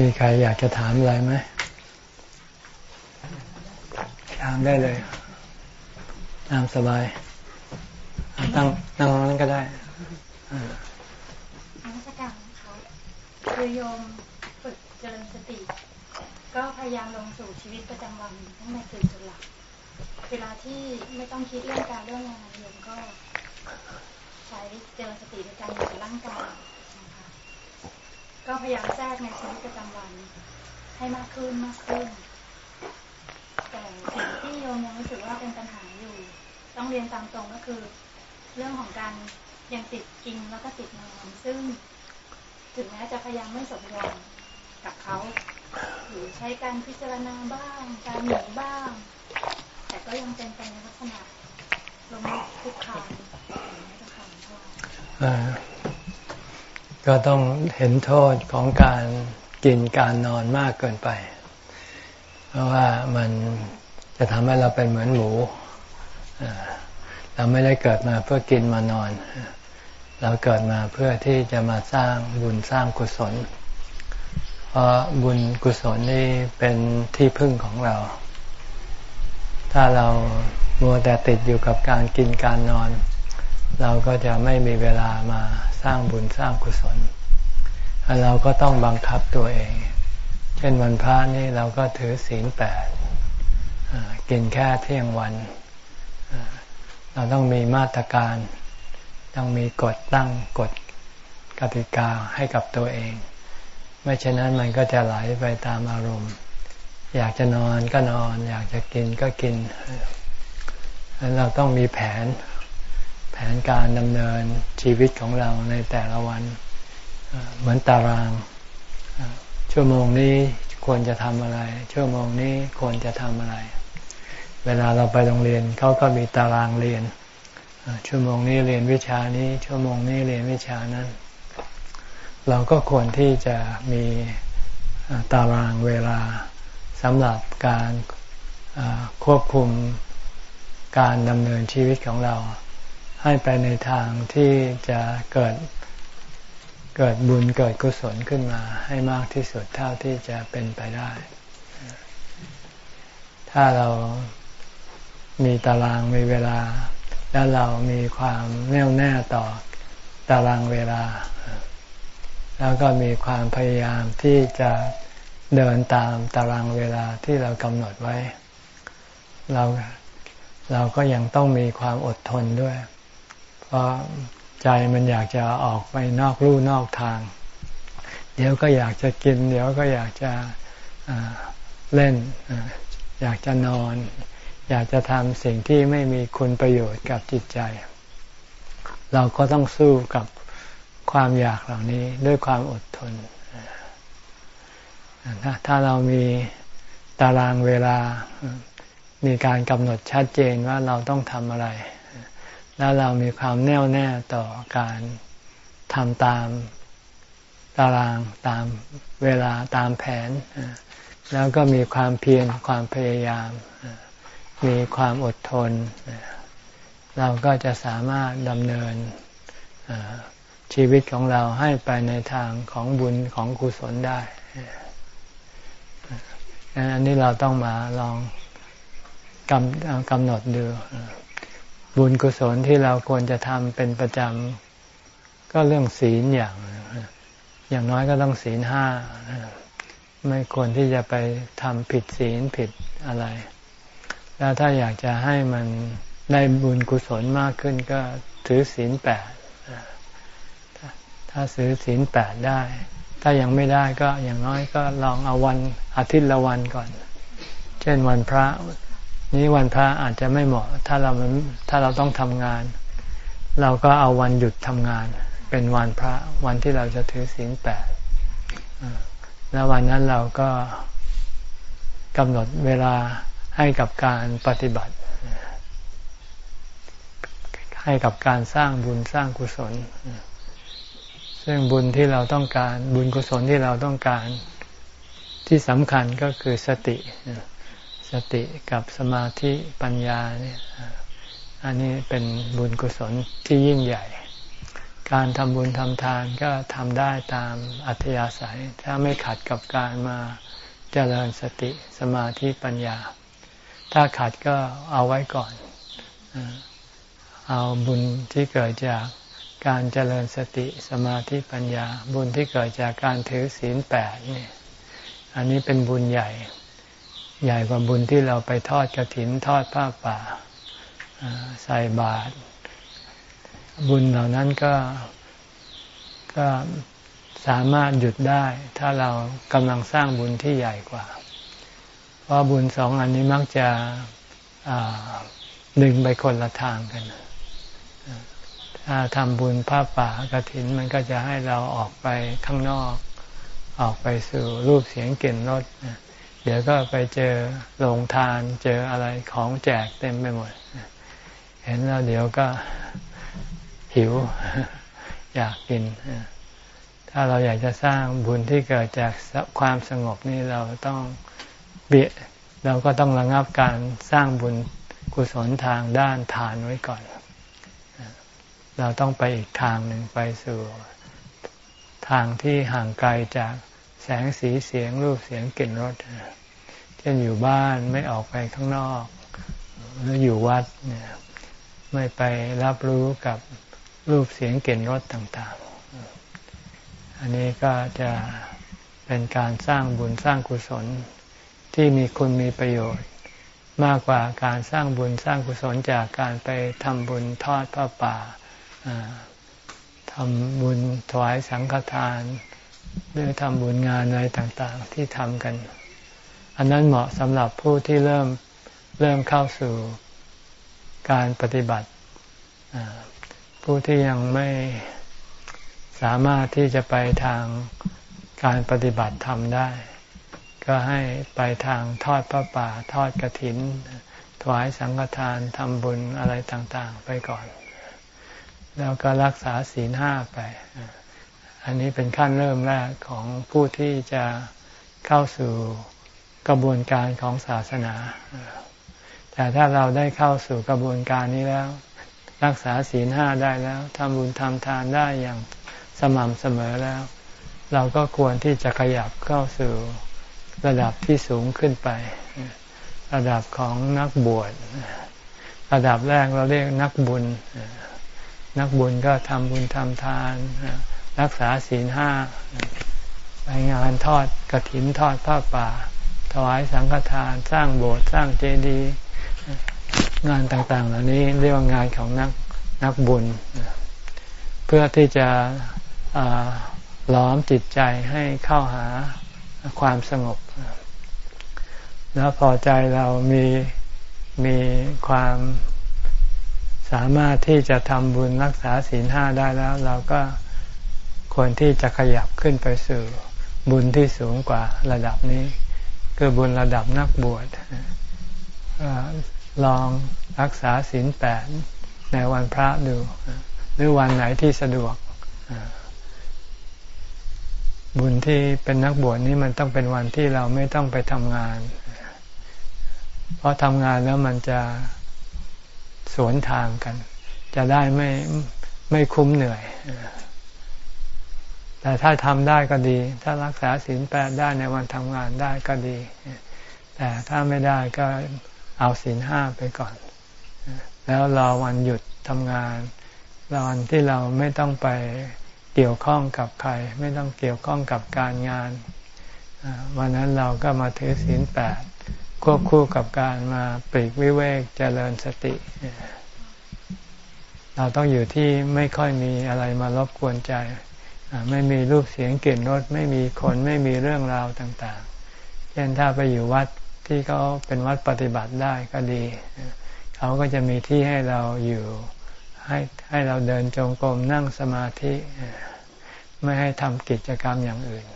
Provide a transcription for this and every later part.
มีใครอยากจะถามอะไรไหมถามได้เลย ตามสบาย ตั้งนั่งนั้นก็ได้นักการเขาคือโยมฝึกเจริญสติ ก็พยายามลงสู่ชีวิตประจำวันตั้งแต่ตื่นจนหลับเวลาที่ไม่ต้องคิดเรื่องการเรื่องงานโยมก็ ใช้เจริญสติในการอยู่กับร่างกาย ก็พยายามแทรกในชีวิตประจำวัน ให้มากขึ้นมากขึ้น แต่สิ่งที่โยมยังรู้สึกว่าเป็นปัญหาอยู่ ต้องเรียนตามตรงก็คือ เรื่องของการยังติดกินแล้วก็ติดนอนซึ่งถึงแม้จะพยายามไม่สมยอมกับเขาหรือใช้การพิจารณาบ้าง การหนีบ้าง แต่ก็ยังเป็นไปในลักษณะลงทุกครั้ง ก็ต้องเห็นโทษของการกินการนอนมากเกินไป เพราะว่ามันจะทำให้เราเป็นเหมือนหมูเราไม่ได้เกิดมาเพื่อกินมานอน เราเกิดมาเพื่อที่จะมาสร้างบุญสร้างกุศล เพราะบุญกุศลนี่เป็นที่พึ่งของเรา ถ้าเรามัวแต่ติดอยู่กับการกินการนอน เราก็จะไม่มีเวลามา สร้างบุญสร้างกุศลเราก็ต้องบังคับตัวเอง เช่นวันพระนี่เราก็ถือศีลแปดกินแค่เที่ยงวัน เราต้องมีมาตรการ ต้องมีกฎตั้งกฎกติกาให้กับตัวเอง ไม่เช่นนั้นมันก็จะไหลไปตามอารมณ์ อยากจะนอนก็นอน อยากจะกินก็กิน เราต้องมีแผน แผนการดำเนินชีวิตของเราในแต่ละวัน เหมือนตาราง ชั่วโมงนี้ควรจะทำอะไร ชั่วโมงนี้ควรจะทำอะไร เวลาเราไปโรงเรียนเขาก็มีตารางเรียน ชั่วโมงนี้เรียนวิชานี้ ชั่วโมงนี้เรียนวิชานั้น เราก็ควรที่จะมีตารางเวลาสำหรับการควบคุมการดำเนินชีวิตของเรา ให้ไปในทางที่จะเกิดเกิดบุญเกิดกุศลขึ้นมาให้มากที่สุดเท่าที่จะเป็นไปได้ ถ้าเรามีตารางมีเวลา แล้วเรามีความแน่วแน่ต่อตารางเวลา แล้วก็มีความพยายามที่จะเดินตามตารางเวลาที่เรากำหนดไว้ เราเราก็ยังต้องมีความอดทนด้วย ราะใจมันอยากจะออกไปนอกลู่นอกทาง เดี๋ยวก็อยากจะกิน เดี๋ยวก็อยากจะเล่น อยากจะนอน อยากจะทำสิ่งที่ไม่มีคุณประโยชน์กับจิตใจ เราก็ต้องสู้กับความอยากเหล่านี้ด้วยความอดทน ถ้าเรามีตารางเวลา มีการกำหนดชัดเจนว่าเราต้องทำอะไร แล้วเรามีความแน่วแน่ต่อการทำตามตารางตามเวลาตามแผน แล้วก็มีความเพียรความพยายาม มีความอดทน เราก็จะสามารถดำเนินชีวิตของเราให้ไปในทางของบุญของกุศลได้อันนี้เราต้องมาลองกำกำหนดดู บุญกุศลที่เราควรจะทำเป็นประจำก็เรื่องศีลอย่าง อย่างน้อยก็ต้องศีลห้าไม่ควรที่จะไปทำผิดศีลผิดอะไร แล้วถ้าอยากจะให้มันได้บุญกุศลมากขึ้นก็ถือศีลแปดถ้าซื้อศีลแปดได้ ถ้ายังไม่ได้ก็อย่างน้อยก็ลองเอาวันอาทิตย์ละวันก่อน เช่นวันพระ นี้วันพระอาจจะไม่เหมาะ ถ้าเราถ้าเราต้องทำงาน เราก็เอาวันหยุดทำงาน เป็นวันพระวันที่เราจะถือศีลแปดแล้ววันนั้นเราก็กำหนดเวลาให้กับการปฏิบัติ ให้กับการสร้างบุญสร้างกุศล ซึ่งบุญที่เราต้องการบุญกุศลที่เราต้องการที่สำคัญก็คือสติ สติกับสมาธิปัญญาเนี่ยอันนี้เป็นบุญกุศลที่ยิ่งใหญ่ การทำบุญทำทานก็ทำได้ตามอัธยาศัย ถ้าไม่ขัดกับการมาเจริญสติสมาธิปัญญา ถ้าขัดก็เอาไว้ก่อน เอาบุญที่เกิดจากการเจริญสติสมาธิปัญญา บุญที่เกิดจากการถือศีลแปดนี่อันนี้เป็นบุญใหญ่ ใหญ่กว่าบุญที่เราไปทอดกระถินทอดผ้าป่าใส่บาตรบุญเหล่านั้นก็ก็สามารถหยุดได้ ถ้าเรากำลังสร้างบุญที่ใหญ่กว่า เพราะบุญสองอันนี้มักจะดึงไปคนละทางกัน ถ้าทำบุญผ้าป่ากระถินมันก็จะให้เราออกไปข้างนอก ออกไปสู่รูปเสียงกลิ่นรส เดี๋ยวก็ไปเจอโรงทานเจออะไรของแจกเต็มไปหมด เห็นแล้วเดี๋ยวก็หิว อยากกิน ถ้าเราอยากจะสร้างบุญที่เกิดจากความสงบนี่เราต้องเบียเราก็ต้องระงับการสร้างบุญกุศลทางด้านทานไว้ก่อน เราต้องไปอีกทางหนึ่งไปสู่ทางที่ห่างไกลจาก แสงสีเสียงรูปเสียงกลิ่นรสเช่นอยู่บ้านไม่ออกไปข้างนอกหรืออยู่วัดเนี่ยไม่ไปรับรู้กับรูปเสียงกลิ่นรสต่างๆ อันนี้ก็จะเป็นการสร้างบุญสร้างกุศลที่มีคุณมีประโยชน์ มากกว่าการสร้างบุญสร้างกุศลจากการไปทำบุญทอดพระป่าทำบุญถวายสังฆทาน หรือทำบุญงานอะไรต่างๆ ที่ทำกัน อันนั้นเหมาะสำหรับผู้ที่เริ่มเริ่มเข้าสู่การปฏิบัติ ผู้ที่ยังไม่สามารถที่จะไปทางการปฏิบัติธรรมได้ ก็ให้ไปทางทอดพระป่า ทอดกระถิน ถวายสังฆทานทำบุญอะไรต่างๆ ไปก่อน แล้วก็รักษาศีลห้าไป อันนี้เป็นขั้นเริ่มแรกของผู้ที่จะเข้าสู่กระบวนการของศาสนา แต่ถ้าเราได้เข้าสู่กระบวนการนี้แล้ว รักษาศีลห้าได้แล้วทำบุญทำทานได้อย่างสม่ำเสมอแล้ว เราก็ควรที่จะขยับเข้าสู่ระดับที่สูงขึ้นไประดับของนักบวชระดับแรกเราเรียกนักบุญ นักบุญก็ทำบุญทำทาน รักษาศีลห้าไปงานทอดกระถินทอดผ้าป่า ถวายสังฆทานสร้างโบสถ์สร้างเจดีย์งานต่างๆ เหล่านี้เรียกว่างานของนักนักบุญ เพื่อที่จะหลอมจิตใจให้เข้าหาความสงบ แล้วพอใจเรามีมีความสามารถที่จะทำบุญรักษาศีลห้าได้แล้ว เราก็ ควรที่จะขยับขึ้นไปสู่บุญที่สูงกว่าระดับนี้ คือบุญระดับนักบวชลองรักษาศีลแปดในวันพระดู หรือวันไหนที่สะดวก บุญที่เป็นนักบวชนี้มันต้องเป็นวันที่เราไม่ต้องไปทำงาน เพราะทำงานแล้วมันจะสวนทางกัน จะได้ไม่ไม่คุ้มเหนื่อย แต่ถ้าทำได้ก็ดี ถ้ารักษาศีลแปดได้ในวันทำงานได้ก็ดี แต่ถ้าไม่ได้ก็เอาศีลห้าไปก่อน แล้วรอวันหยุดทำงานรอวันที่เราไม่ต้องไปเกี่ยวข้องกับใคร ไม่ต้องเกี่ยวข้องกับการงานวันนั้นเราก็มาถือศีลแปดควบคู่กับการมาปลีกวิเวกเจริญสติ เราต้องอยู่ที่ไม่ค่อยมีอะไรมารบกวนใจ ไม่มีรูปเสียงกลิ่นรสไม่มีคนไม่มีเรื่องราวต่างๆ เช่นถ้าไปอยู่วัดที่เขาเป็นวัดปฏิบัติได้ก็ดี เขาก็จะมีที่ให้เราอยู่ให้ให้เราเดินจงกรมนั่งสมาธิ ไม่ให้ทำกิจกรรมอย่างอื่น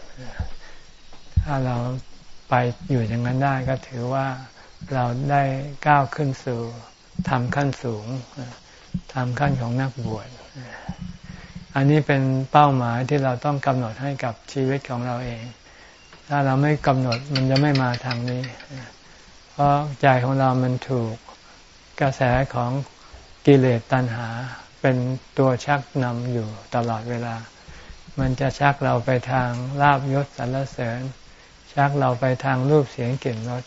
ถ้าเราไปอยู่อย่างนั้นได้ก็ถือว่าเราได้ก้าวขึ้นสู่ทำขั้นสูงทำขั้นของนักบวช อันนี้เป็นเป้าหมายที่เราต้องกำหนดให้กับชีวิตของเราเอง ถ้าเราไม่กำหนดมันจะไม่มาทางนี้ เพราะใจของเรามันถูกกระแสของกิเลสตัณหา เป็นตัวชักนำอยู่ตลอดเวลา มันจะชักเราไปทางลาบยศสรรเสริญ ชักเราไปทางรูปเสียงกลิ่นรส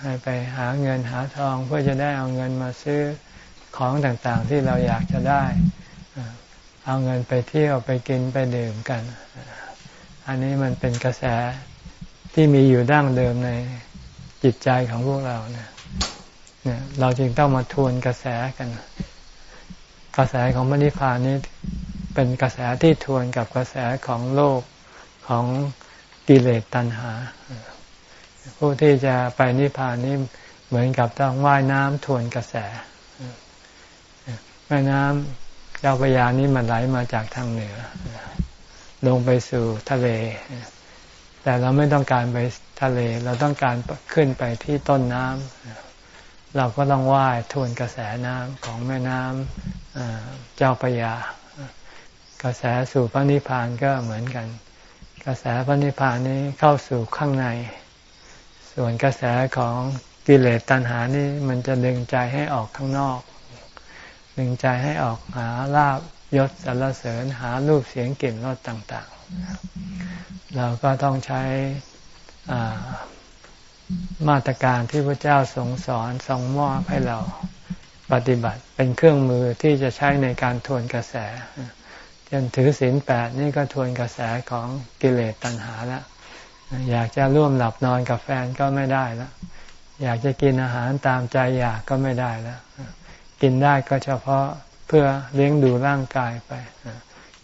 ให้ไปหาเงินหาทองเพื่อจะได้เอาเงินมาซื้อของต่างๆที่เราอยากจะได้ เอาเงินไปเที่ยวไปกินไปดื่มกัน อันนี้มันเป็นกระแสที่มีอยู่ดั้งเดิมในจิตใจของพวกเราเนี่ยเราจึงต้องมาทวนกระแสกัน กระแสของมรรคผานนี้เป็นกระแสที่ทวนกับกระแสของโลกของกิเลสตัณหา ผู้ที่จะไปนิพพานนี้เหมือนกับต้องว่ายน้ำทวนกระแสแม่น้ำ เจ้าพระยานี้มันไหลมาจากทางเหนือ ลงไปสู่ทะเล แต่เราไม่ต้องการไปทะเล เราต้องการขึ้นไปที่ต้นน้ำเราก็ต้องว่ายทวนกระแสน้ำของแม่น้ำเจ้าพระยา กระแสสู่พระนิพพานก็เหมือนกัน กระแสพระนิพพานนี้เข้าสู่ข้างใน ส่วนกระแสของกิเลสตัณหานี่มันจะดึงใจให้ออกข้างนอก ดึงใจให้ออกหาลาบยศสรรเสริญหารูปเสียงกลิ่นรสต่างๆ เราก็ต้องใช้มาตรการที่พระเจ้าทรงสอนทรงมอบให้เราปฏิบัติเป็นเครื่องมือที่จะใช้ในการทวนกระแสจนถือศีลแปดนี่ก็ทวนกระแสของกิเลสตัณหาแล้วอยากจะร่วมหลับนอนกับแฟนก็ไม่ได้แล้วอยากจะกินอาหารตามใจอยากก็ไม่ได้แล้ว กินได้ก็เฉพาะเพื่อเลี้ยงดูร่างกายไป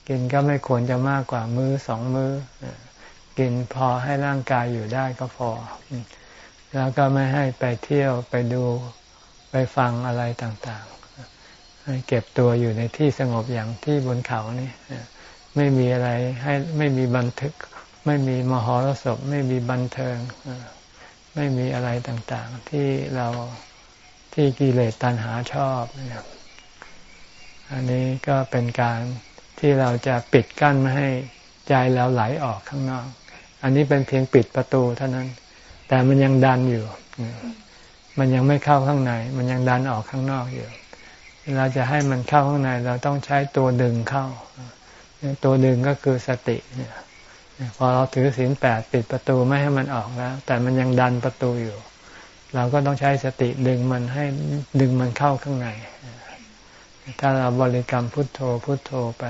กินก็ไม่ควรจะมากกว่ามือ้อสองมือ้อ กินพอให้ร่างกายอยู่ได้ก็พอ แล้วก็ไม่ให้ไปเที่ยวไปดูไปฟังอะไรต่างๆ ให้เก็บตัวอยู่ในที่สงบอย่างที่บนเขานี่ไม่มีอะไรให้ไม่มีบันทึก ไม่มีมหรสพไม่มีบันเทิง ไม่มีอะไรต่างๆ ที่เรา ที่กิเลสตัณหาชอบ อันนี้ก็เป็นการที่เราจะปิดกั้นไม่ให้ใจเราไหลออกข้างนอก อันนี้เป็นเพียงปิดประตูเท่านั้น แต่มันยังดันอยู่ มันยังไม่เข้าข้างใน มันยังดันออกข้างนอกอยู่ เราจะให้มันเข้าข้างใน เราต้องใช้ตัวดึงเข้า ตัวดึงก็คือสติเนี่ยพอเราถือศีลแปดปิดประตูไม่ให้มันออกแล้ว แต่มันยังดันประตูอยู่ เราก็ต้องใช้สติดึงมันให้ดึงมันเข้าข้างใน ถ้าเราบริกรรมพุทโธพุทโธไป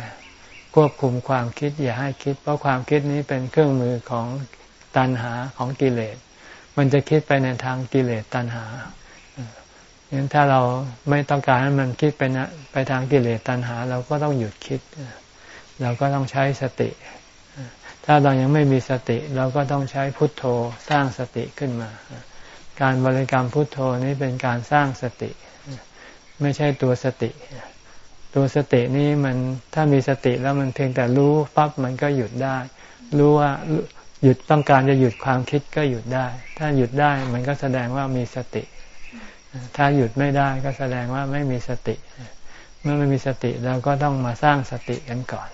ควบคุมความคิดอย่าให้คิด เพราะความคิดนี้เป็นเครื่องมือของตัณหาของกิเลส มันจะคิดไปในทางกิเลสตัณหางั้นถ้าเราไม่ต้องการให้มันคิดไปนะไปทางกิเลสตัณหา เราก็ต้องหยุดคิด เราก็ต้องใช้สติ ถ้าเรายังไม่มีสติ เราก็ต้องใช้พุทโธสร้างสติขึ้นมา การบริกรรมพุทโธนี้เป็นการสร้างสติ ไม่ใช่ตัวสติ ตัวสตินี้มันถ้ามีสติแล้วมันเพียงแต่รู้ปั๊บมันก็หยุดได้ รู้ว่าหยุดต้องการจะหยุดความคิดก็หยุดได้ ถ้าหยุดได้มันก็แสดงว่ามีสติ ถ้าหยุดไม่ได้ก็แสดงว่าไม่มีสติ เมื่อไม่มีสติเราก็ต้องมาสร้างสติกันก่อน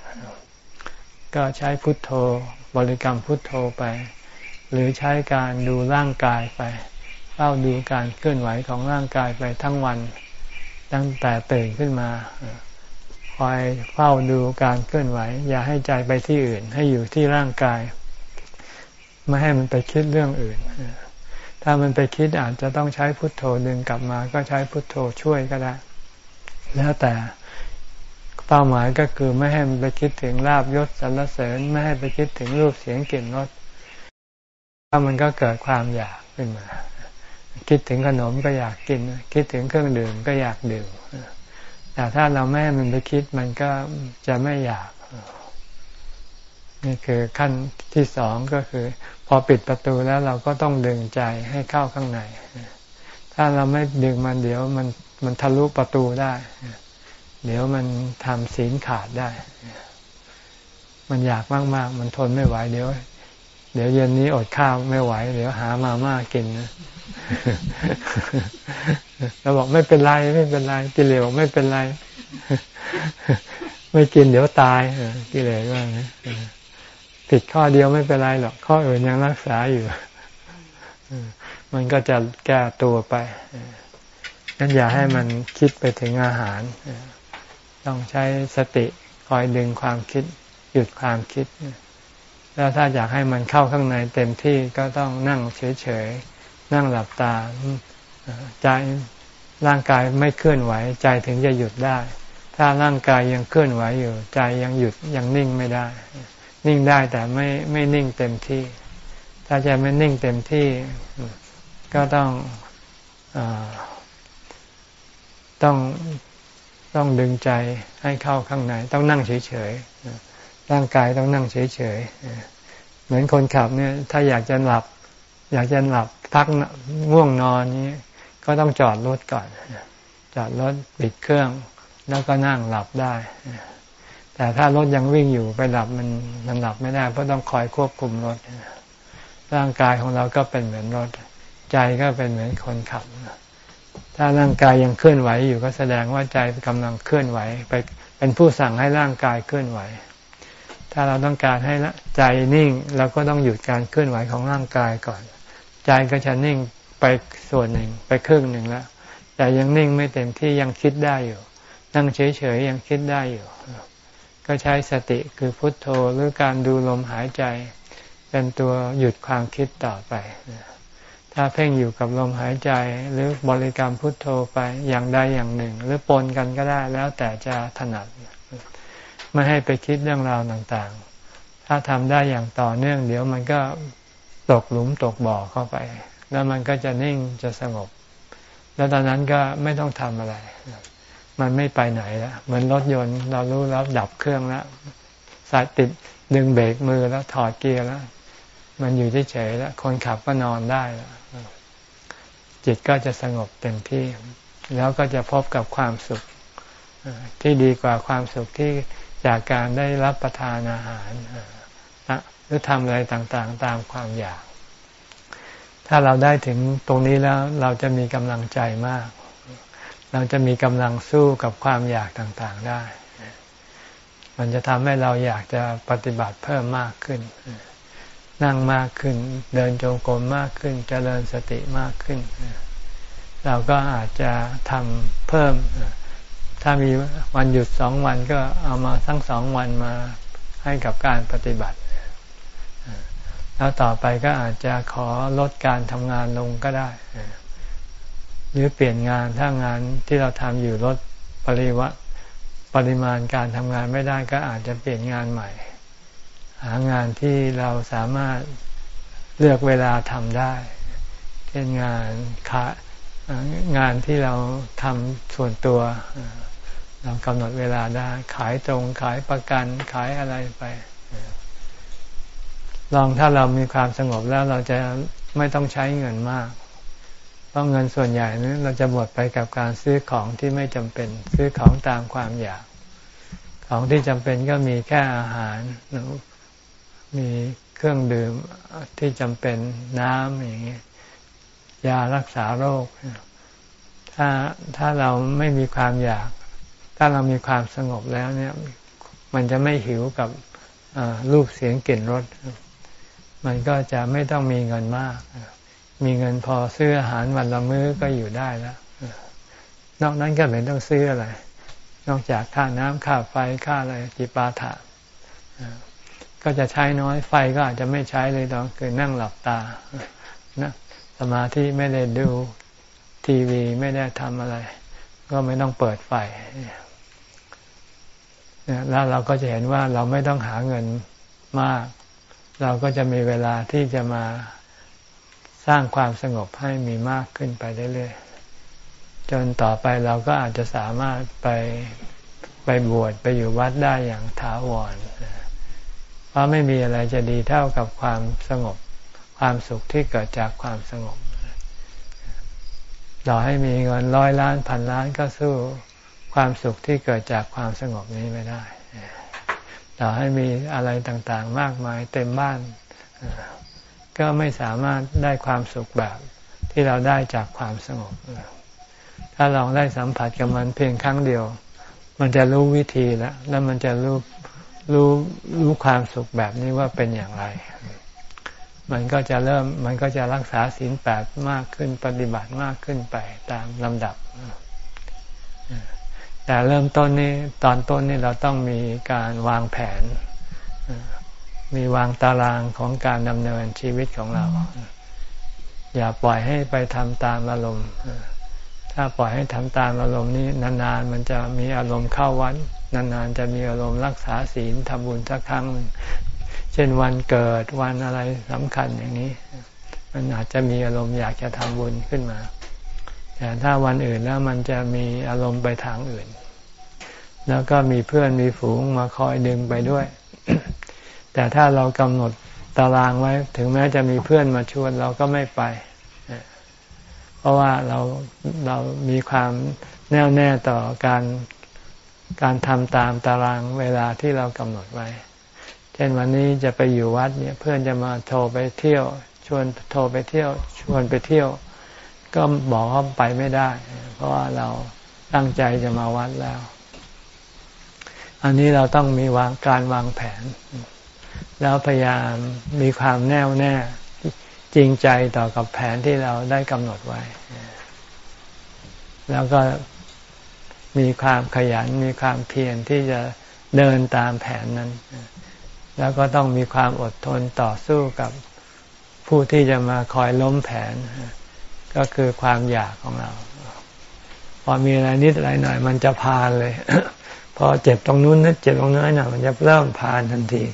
ก็ใช้พุทโธบริกรรมพุทโธไป หรือใช้การดูร่างกายไป เฝ้าดูการเคลื่อนไหวของร่างกายไปทั้งวัน ตั้งแต่ตื่นขึ้นมาคอยเฝ้าดูการเคลื่อนไหว อย่าให้ใจไปที่อื่น ให้อยู่ที่ร่างกาย ไม่ให้มันไปคิดเรื่องอื่น ถ้ามันไปคิดอาจจะต้องใช้พุทโธดึงกลับมา ก็ใช้พุทโธช่วยก็ได้ แล้วแต่เป้าหมายก็คือไม่ให้มันไปคิดถึงลาบยศสรรเสริญ ไม่ให้ไปคิดถึงรูปเสียงกลิ่นรสถ้ามันก็เกิดความอยากขึ้นมา คิดถึงขนมก็อยากกิน คิดถึงเครื่องดื่มก็อยากดื่มแต่ถ้าเราแม่มันไปคิดมันก็จะไม่อยาก นี่คือขั้นที่สองก็คือ พอปิดประตูแล้วเราก็ต้องดึงใจให้เข้าข้างใน ถ้าเราไม่ดึงมันเดี๋ยวมันมันทะลุประตูได้ เดี๋ยวมันทำศีลขาดได้ มันอยากมาก ๆ มันทนไม่ไหวเดี๋ยว เดี๋ยวเย็นนี้อดข้าวไม่ไหว เดี๋ยวหามาม่ากินนะเราบอกไม่เป็นไรไม่เป็นไรกิเลสบอกไม่เป็นไร ไม่กินเดี๋ยวตายกิเลสว่าผิดข้อเดียวไม่เป็นไรหรอกข้ออื่นยังรักษาอยู่มันก็จะแก้ตัวไปนั่นอย่าให้มันคิดไปถึงอาหาร ต้องใช้สติคอยดึงความคิด หยุดความคิด แล้วถ้าอยากให้มันเข้าข้างในเต็มที่ก็ต้องนั่งเฉยๆ นั่งหลับตาใจร่างกายไม่เคลื่อนไหว ใจถึงจะหยุดได้ ถ้าร่างกายยังเคลื่อนไหวอยู่ ใจยังหยุดยังนิ่งไม่ได้ นิ่งได้แต่ไม่ไม่นิ่งเต็มที่ ถ้าใจไม่นิ่งเต็มที่ ก็ต้องอต้องต้องดึงใจให้เข้าข้างใน ต้องนั่งเฉยๆ ร่างกายต้องนั่งเฉยๆเหมือนคนขับเนี่ย ถ้าอยากจะหลับ อยากจะหลับพักง่วงนอนนี้ก็ต้องจอดรถก่อน จอดรถปิดเครื่อง แล้วก็นั่งหลับได้ แต่ถ้ารถยังวิ่งอยู่ไปหลับมันมันหลับไม่ได้เพราะต้องคอยควบคุมรถ ร่างกายของเราก็เป็นเหมือนรถ ใจก็เป็นเหมือนคนขับ ถ้าร่างกายยังเคลื่อนไหวอยู่ก็แสดงว่าใจกำลังเคลื่อนไหว ไปเป็นผู้สั่งให้ร่างกายเคลื่อนไหว ถ้าเราต้องการให้ใจนิ่งเราก็ต้องหยุดการเคลื่อนไหวของร่างกายก่อน ใจก็จะนิ่งไปส่วนหนึ่งไปครึ่งหนึ่งแล้ว แต่ยังนิ่งไม่เต็มที่ยังคิดได้อยู่ นั่งเฉยๆยังคิดได้อยู่ ก็ใช้สติคือพุทโธหรือการดูลมหายใจ เป็นตัวหยุดความคิดต่อไป ถ้าเพ่งอยู่กับลมหายใจหรือบริกรรมพุทโธไปอย่างใดอย่างหนึ่ง หรือปนกันก็ได้แล้วแต่จะถนัด ไม่ให้ไปคิดเรื่องราวต่างๆ ถ้าทำได้อย่างต่อเนื่อง เดี๋ยวมันก็ตกหลุมตกบ่อเข้าไป แล้วมันก็จะนิ่งจะสงบ แล้วตอนนั้นก็ไม่ต้องทำอะไร มันไม่ไปไหนแล้วเหมือนรถยนต์เรารู้แล้วดับเครื่องแล้วสายติดดึงเบรกมือแล้วถอดเกียร์แล้ว มันอยู่เฉยๆแล้ว คนขับก็นอนได้แล้วจิตก็จะสงบเต็มที่ แล้วก็จะพบกับความสุขที่ดีกว่าความสุขที่ จากการได้รับประทานอาหารหรือทำอะไรต่างๆ ตามความอยาก ถ้าเราได้ถึงตรงนี้แล้วเราจะมีกำลังใจมาก เราจะมีกำลังสู้กับความอยากต่างๆได้ มันจะทำให้เราอยากจะปฏิบัติเพิ่มมากขึ้น นั่งมากขึ้น เดินจงกรมมากขึ้นจเจริญสติมากขึ้น เราก็อาจจะทำเพิ่ม ถ้ามีวันหยุดสองวันก็เอามาทั้งสองวันมาให้กับการปฏิบัติ แล้วต่อไปก็อาจจะขอลดการทำงานลงก็ได้ หรือเปลี่ยนงานถ้างานที่เราทำอยู่ลดปริวัติปริมาณการทำงานไม่ได้ก็อาจจะเปลี่ยนงานใหม่ หางานที่เราสามารถเลือกเวลาทำได้ เช่นงานขางานที่เราทำส่วนตัว เรากำหนดเวลาได้ ขายตรงขายประกันขายอะไรไป ลองถ้าเรามีความสงบแล้วเราจะไม่ต้องใช้เงินมาก เพราะเงินส่วนใหญ่นี้เราจะหมดไปกับการซื้อของที่ไม่จำเป็น ซื้อของตามความอยาก ของที่จำเป็นก็มีแค่อาหาร มีเครื่องดื่มที่จำเป็นน้ำอย่างเงี้ยยารักษาโรค ถ้าถ้าเราไม่มีความอยาก ถ้าเรามีความสงบแล้วเนี่ย มันจะไม่หิวกับรูปเสียงกลิ่นรสมันก็จะไม่ต้องมีเงินมาก มีเงินพอซื้ออาหารวันละมื้อก็อยู่ได้แล้วนอกนั้นก็ไม่ต้องซื้ออะไร นอกจากค่าน้ำค่าไฟค่าอะไรจิปาถะก็จะใช้น้อยไฟก็อาจจะไม่ใช้เลยตอนคือนั่งหลับตานะสมาธิไม่ได้ดูทีวีไม่ได้ทำอะไร ก็ไม่ต้องเปิดไฟ แล้วเราก็จะเห็นว่าเราไม่ต้องหาเงินมาก เราก็จะมีเวลาที่จะมาสร้างความสงบให้มีมากขึ้นไปเรื่อยๆจนต่อไปเราก็อาจจะสามารถไปไปบวชไปอยู่วัดได้อย่างถาวรเพราะไม่มีอะไรจะดีเท่ากับความสงบ ความสุขที่เกิดจากความสงบเราให้มีเงินร้อยล้านพันล้านก็สู้ ความสุขที่เกิดจากความสงบนี้ไม่ได้เราให้มีอะไรต่างๆ มากมายเต็มบ้าน ก็ไม่สามารถได้ความสุขแบบที่เราได้จากความสงบ ถ้าลองได้สัมผัสกับมันเพียงครั้งเดียว มันจะรู้วิธีแล้ว แล้วมันจะรู้รู้รู้ความสุขแบบนี้ว่าเป็นอย่างไร มันก็จะเริ่มมันก็จะรักษาศีลแปดมากขึ้นปฏิบัติมากขึ้นไปตามลำดับ แต่เริ่มต้นนี้ตอนต้นนี่เราต้องมีการวางแผน มีวางตารางของการดำเนินชีวิตของเรา อย่าปล่อยให้ไปทำตามอารมณ์ถ้าปล่อยให้ทำตามอารมณ์นี้นานๆ มันจะมีอารมณ์เข้าวัดนานๆ จะมีอารมณ์รักษาศีลทำบุญสักครั้ง เช่นวันเกิดวันอะไรสำคัญอย่างนี้ มันอาจจะมีอารมณ์อยากจะทำบุญขึ้นมา แต่ถ้าวันอื่นแล้วมันจะมีอารมณ์ไปทางอื่น แล้วก็มีเพื่อนมีฝูงมาคอยดึงไปด้วย แต่ถ้าเรากำหนดตารางไว้ ถึงแม้จะมีเพื่อนมาชวนเราก็ไม่ไป เพราะว่าเราเรามีความแน่วแน่ต่อการการทำตามตารางเวลาที่เรากำหนดไว้ เช่นวันนี้จะไปอยู่วัดเนี่ยเพื่อนจะมาโทรไปเที่ยว ชวนโทรไปเที่ยว ชวนไปเที่ยว ก็บอกว่าไปไม่ได้ เพราะว่าเราตั้งใจจะมาวัดแล้ว อันนี้เราต้องมีวางการวางแผน แล้วพยายามมีความแน่วแน่จริงใจต่อกับแผนที่เราได้กำหนดไว้ แล้วก็มีความขยันมีความเพียรที่จะเดินตามแผนนั้น แล้วก็ต้องมีความอดทนต่อสู้กับผู้ที่จะมาคอยล้มแผน ก็คือความอยากของเรา พอมีอะไรนิดอะไรหน่อย มันจะพานเลย พอเจ็บตรงนู้นนิดเจ็บตรงนี้หน่อยมันจะเริ่มพานทันที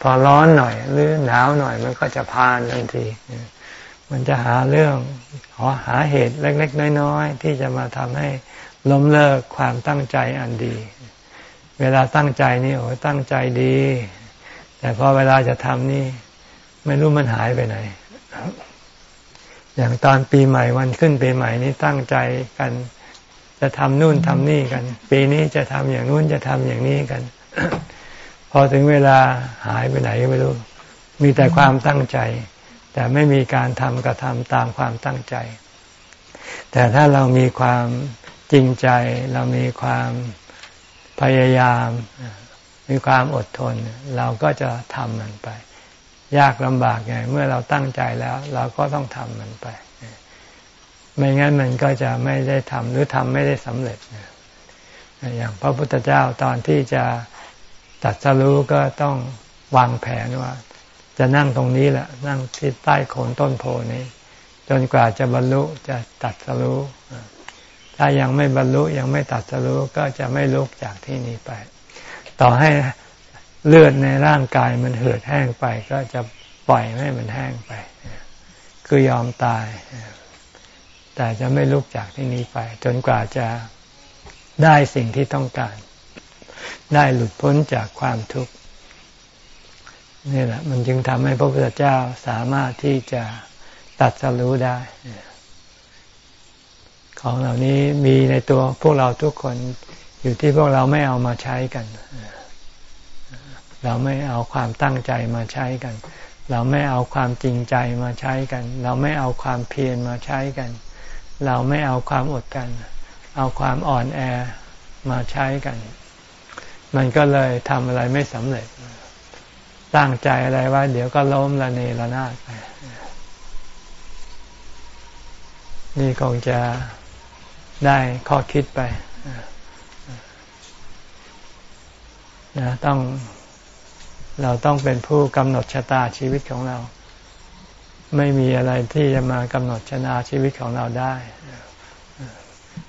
พอร้อนหน่อย หรือหนาวหน่อย มันก็จะพานทันที มันจะหาเรื่องหาเหตุเล็ก ๆ น้อยๆที่จะมาทำให้ล้มเลิกความตั้งใจอันดี เวลาตั้งใจนี่โอ้ตั้งใจดี แต่พอเวลาจะทำนี่ ไม่รู้มันหายไปไหน อย่างตอนปีใหม่วันขึ้นปีใหม่นี่ตั้งใจกัน จะทำนู่นทำนี่กัน ปีนี้จะทำอย่างนู่นจะทำอย่างนี้กัน พอถึงเวลาหายไปไหนไม่รู้ มีแต่ความตั้งใจ แต่ไม่มีการทำกระทำตามความตั้งใจ แต่ถ้าเรามีความจริงใจ เรามีความพยายาม มีความอดทน เราก็จะทำมันไป ยากลำบากไง เมื่อเราตั้งใจแล้ว เราก็ต้องทำมันไป ไม่งั้นมันก็จะไม่ได้ทำหรือทำไม่ได้สำเร็จ อย่างพระพุทธเจ้าตอนที่จะตัดสรู้ก็ต้องวางแผนว่า จะนั่งตรงนี้แหละ นั่งที่ใต้โคนต้นโพนี้ จนกว่าจะบรรลุจะตัดสรู้ถ้ายังไม่บรรลุยังไม่ตัดสรู้ก็จะไม่ลุกจากที่นี้ไป ต่อให้ เลือดในร่างกายมันเหือดแห้งไป ก็จะปล่อยให้มันแห้งไป คือยอมตาย แต่จะไม่ลุกจากที่นี้ไป จนกว่าจะได้สิ่งที่ต้องการ ได้หลุดพ้นจากความทุกข์นี่แหละ มันจึงทำให้พระพุทธเจ้าสามารถที่จะตัดสรู้ได้ ของเหล่านี้มีในตัวพวกเราทุกคนอยู่ที่พวกเราไม่เอามาใช้กันเเราไม่เอาความตั้งใจมาใช้กัน เราไม่เอาความจริงใจมาใช้กัน เราไม่เอาความเพียรมาใช้กัน เราไม่เอาความอดกัน เอาความอ่อนแอมาใช้กัน มันก็เลยทำอะไรไม่สำเร็จ ตั้งใจอะไรว่า เดี๋ยวก็ล้มละเนระนาดไปนี่คงจะได้ข้อคิดไปนะต้อง เราต้องเป็นผู้กำหนดชะตาชีวิตของเรา ไม่มีอะไรที่จะมากำหนดชะตาชีวิตของเราได้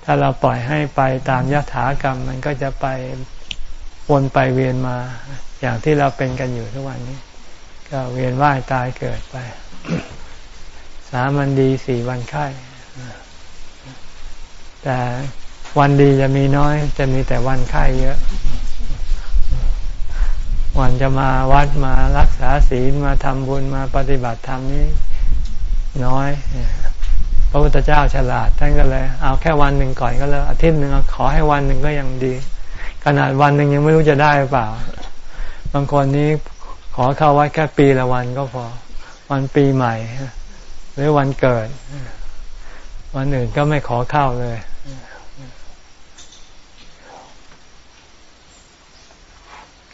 ถ้าเราปล่อยให้ไปตามยถากรรม มันก็จะไปวนไปเวียนมา อย่างที่เราเป็นกันอยู่ทุกวันนี้ ก็เวียนว่ายตายเกิดไป สามันดีสี่วันไข้แต่วันดีจะมีน้อย จะมีแต่วันไข้เยอะ วันจะมาวัดมารักษาศีลมาทำบุญมาปฏิบัติธรรมนี้น้อยพระพุทธเจ้าฉลาดท่านก็เลย เอาแค่วันหนึ่งก่อนก็แล้วอาทิตย์หนึ่งขอให้วันหนึ่งก็ยังดี ขนาดวันหนึ่งยังไม่รู้จะได้หรือเปล่า บางคนนี้ขอเข้าวัดแค่ปีละวันก็พอ วันปีใหม่ หรือวันเกิด วันอื่นก็ไม่ขอเข้าเลย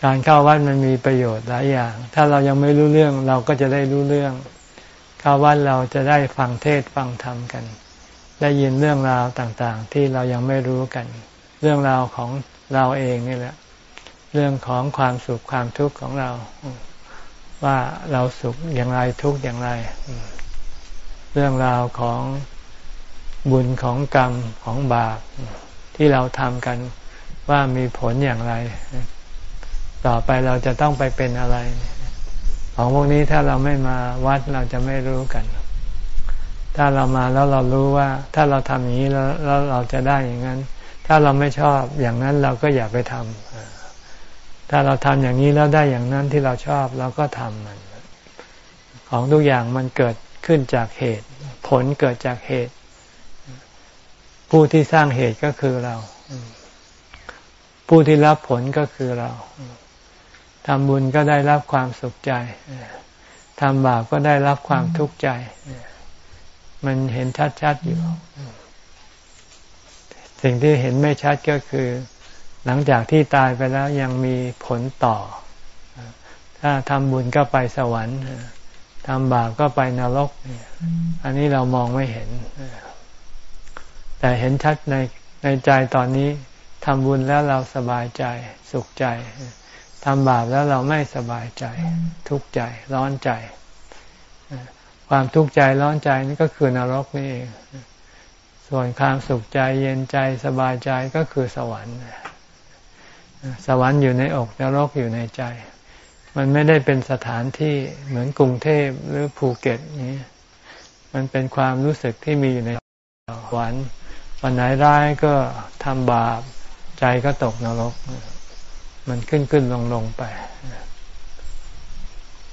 การเข้าวัดมันมีประโยชน์หลายอย่าง ถ้าเรายังไม่รู้เรื่องเราก็จะได้รู้เรื่อง เข้าวัดเราจะได้ฟังเทศฟังธรรมกัน ได้ยินเรื่องราวต่างๆ ที่เรายังไม่รู้กัน เรื่องราวของเราเองนี่แหละ เรื่องของความสุขความทุกข์ของเรา ว่าเราสุขอย่างไรทุกข์อย่างไร เรื่องราวของบุญของกรรมของบาปที่เราทำกันว่ามีผลอย่างไร ต่อไปเราจะต้องไปเป็นอะไร ของพวกนี้ถ้าเราไม่มาวัดเราจะไม่รู้กัน ถ้าเรามาแล้วเรารู้ว่า ถ้าเราทำอย่างนี้แล้วแล้วเราจะได้อย่างนั้น ถ้าเราไม่ชอบอย่างนั้นเราก็อย่าไปทำถ้าเราทำอย่างนี้แล้วได้อย่างนั้นที่เราชอบเราก็ทำมัน ของทุกอย่างมันเกิดขึ้นจากเหตุ ผลเกิดจากเหตุ ผู้ที่สร้างเหตุก็คือเราผู้ที่รับผลก็คือเรา ทำบุญก็ได้รับความสุขใจทำบาปก็ได้รับความทุกข์ใจ มันเห็นชัดๆอยู่ สิ่งที่เห็นไม่ชัดก็คือ หลังจากที่ตายไปแล้วยังมีผลต่อ ถ้าทำบุญก็ไปสวรรค์ทำบาปก็ไปนรก อันนี้เรามองไม่เห็น แต่เห็นชัดในในใจตอนนี้ทำบุญแล้วเราสบายใจสุขใจำบาปแล้วเราไม่สบายใจ ทุกข์ใจร้อนใจ ความทุกข์ใจร้อนใจนี่ก็คือนรกนี่เองส่วนความสุขใจเย็นใจสบายใจก็คือสวรรค์ สวรรค์อยู่ในอกนรกอยู่ในใจ มันไม่ได้เป็นสถานที่เหมือนกรุงเทพหรือภูเก็ตนี้ มันเป็นความรู้สึกที่มีอยู่ในสวรรค์วันไหนร้ายก็ทำบาปใจก็ตกนรก มันขึ้นขึ้นลงลงไป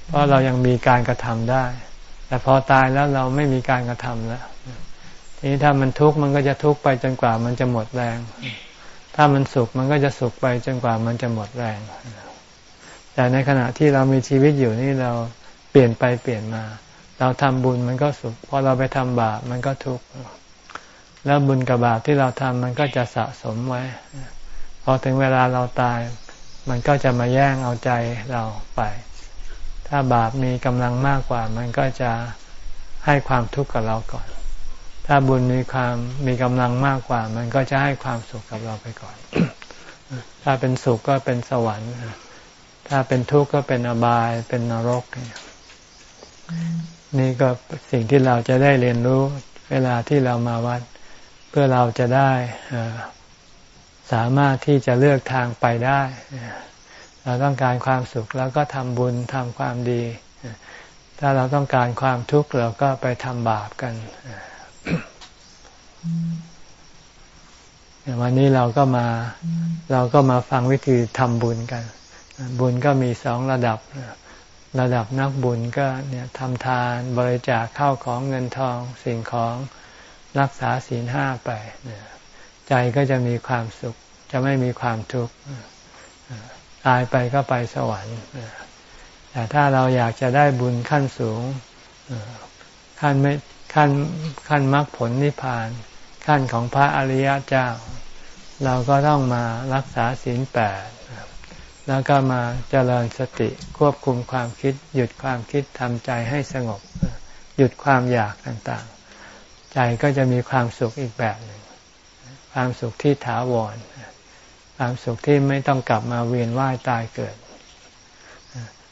เพราะเรายังมีการกระทำได้ แต่พอตายแล้วเราไม่มีการกระทำแล้ว ทีนี้ถ้ามันทุกข์มันก็จะทุกข์ไปจนกว่ามันจะหมดแรง ถ้ามันสุขมันก็จะสุขไปจนกว่ามันจะหมดแรง แต่ในขณะที่เรามีชีวิตอยู่นี่เราเปลี่ยนไปเปลี่ยนมา เราทำบุญมันก็สุข พอเราไปทำบาปมันก็ทุกข์ แล้วบุญกับบาปที่เราทำมันก็จะสะสมไว้ พอถึงเวลาเราตาย มันก็จะมาแย่งเอาใจเราไป ถ้าบาปมีกำลังมากกว่า มันก็จะให้ความทุกข์กับเราก่อน ถ้าบุญมีความมีกำลังมากกว่า มันก็จะให้ความสุขกับเราไปก่อน ถ้าเป็นสุขก็เป็นสวรรค์ ถ้าเป็นทุกข์ก็เป็นอบาย เป็นนรก นี่ก็สิ่งที่เราจะได้เรียนรู้เวลาที่เรามาวัด เพื่อเราจะได้ สามารถที่จะเลือกทางไปได้ เราต้องการความสุขแล้วก็ทำบุญทำความดี ถ้าเราต้องการความทุกข์เราก็ไปทำบาปกัน วันนี้เราก็มาเราก็มาฟังวิธีทำบุญกัน บุญก็มีสองระดับ ระดับนักบุญก็เนี่ยทำทานบริจาคเข้าของเงินทองสิ่งของรักษาศีลห้าไปเนี่ย ใจก็จะมีความสุข จะไม่มีความทุกข์ตายไปก็ไปสวรรค์แต่ถ้าเราอยากจะได้บุญขั้นสูงขั้นไม่ขั้นขั้นมรรคผลนิพพาน ขั้นของพระอริยเจ้า เราก็ต้องมารักษาศีลแปดแล้วก็มาเจริญสติควบคุมความคิด หยุดความคิดทำใจให้สงบ หยุดความอยากต่างๆ ใจก็จะมีความสุขอีกแบบหนึ่ง ความสุขที่ถาวร ความสุขที่ไม่ต้องกลับมาเวียนว่ายตายเกิด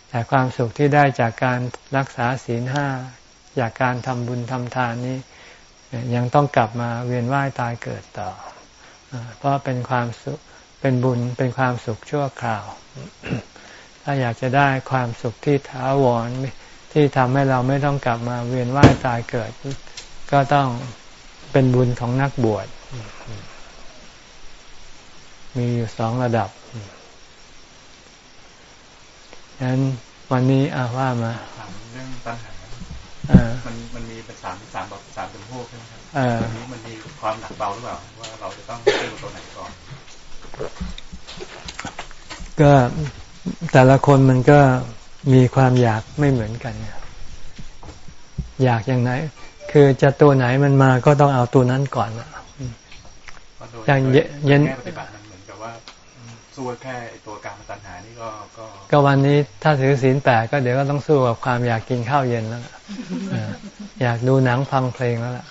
แต่ความสุขที่ได้จากการรักษาศีลห้าจากการทำบุญทำทานนี้ ยังต้องกลับมาเวียนว่ายตายเกิดต่อ เพราะเป็นความสุขเป็นบุญเป็นความสุขชั่วคราว ถ้าอยากจะได้ความสุขที่ถาวรที่ทำให้เราไม่ต้องกลับมาเวียนว่ายตายเกิด ก็ต้องเป็นบุญของนักบวช มีอยู่สองระดับฉะนั้นวันนี้อาว่ามาเรื่องปัญหามันมันมีเป็นสามสามแบบสามจำพวกใช่ไหมครับอันนี้มันมีความหนักเบาหรือเปล่าว่าเราจะต้องดูตัวไหนก่อน ก็แต่ละคนมันก็มีความอยากไม่เหมือนกันอยากอย่างไหน คือจะตัวไหนมันมาก็ต้องเอาตัวนั้นก่อนอย่างเย็น สู้แค่ตัวการตัณหานี่ก็ก็ก็วันนี้ถ้าถือศีลแปดก็เดี๋ยวก็ต้องสู้กับความอยากกินข้าวเย็นแล้วอยากดูหนังฟังเพลงแล้วล่ะ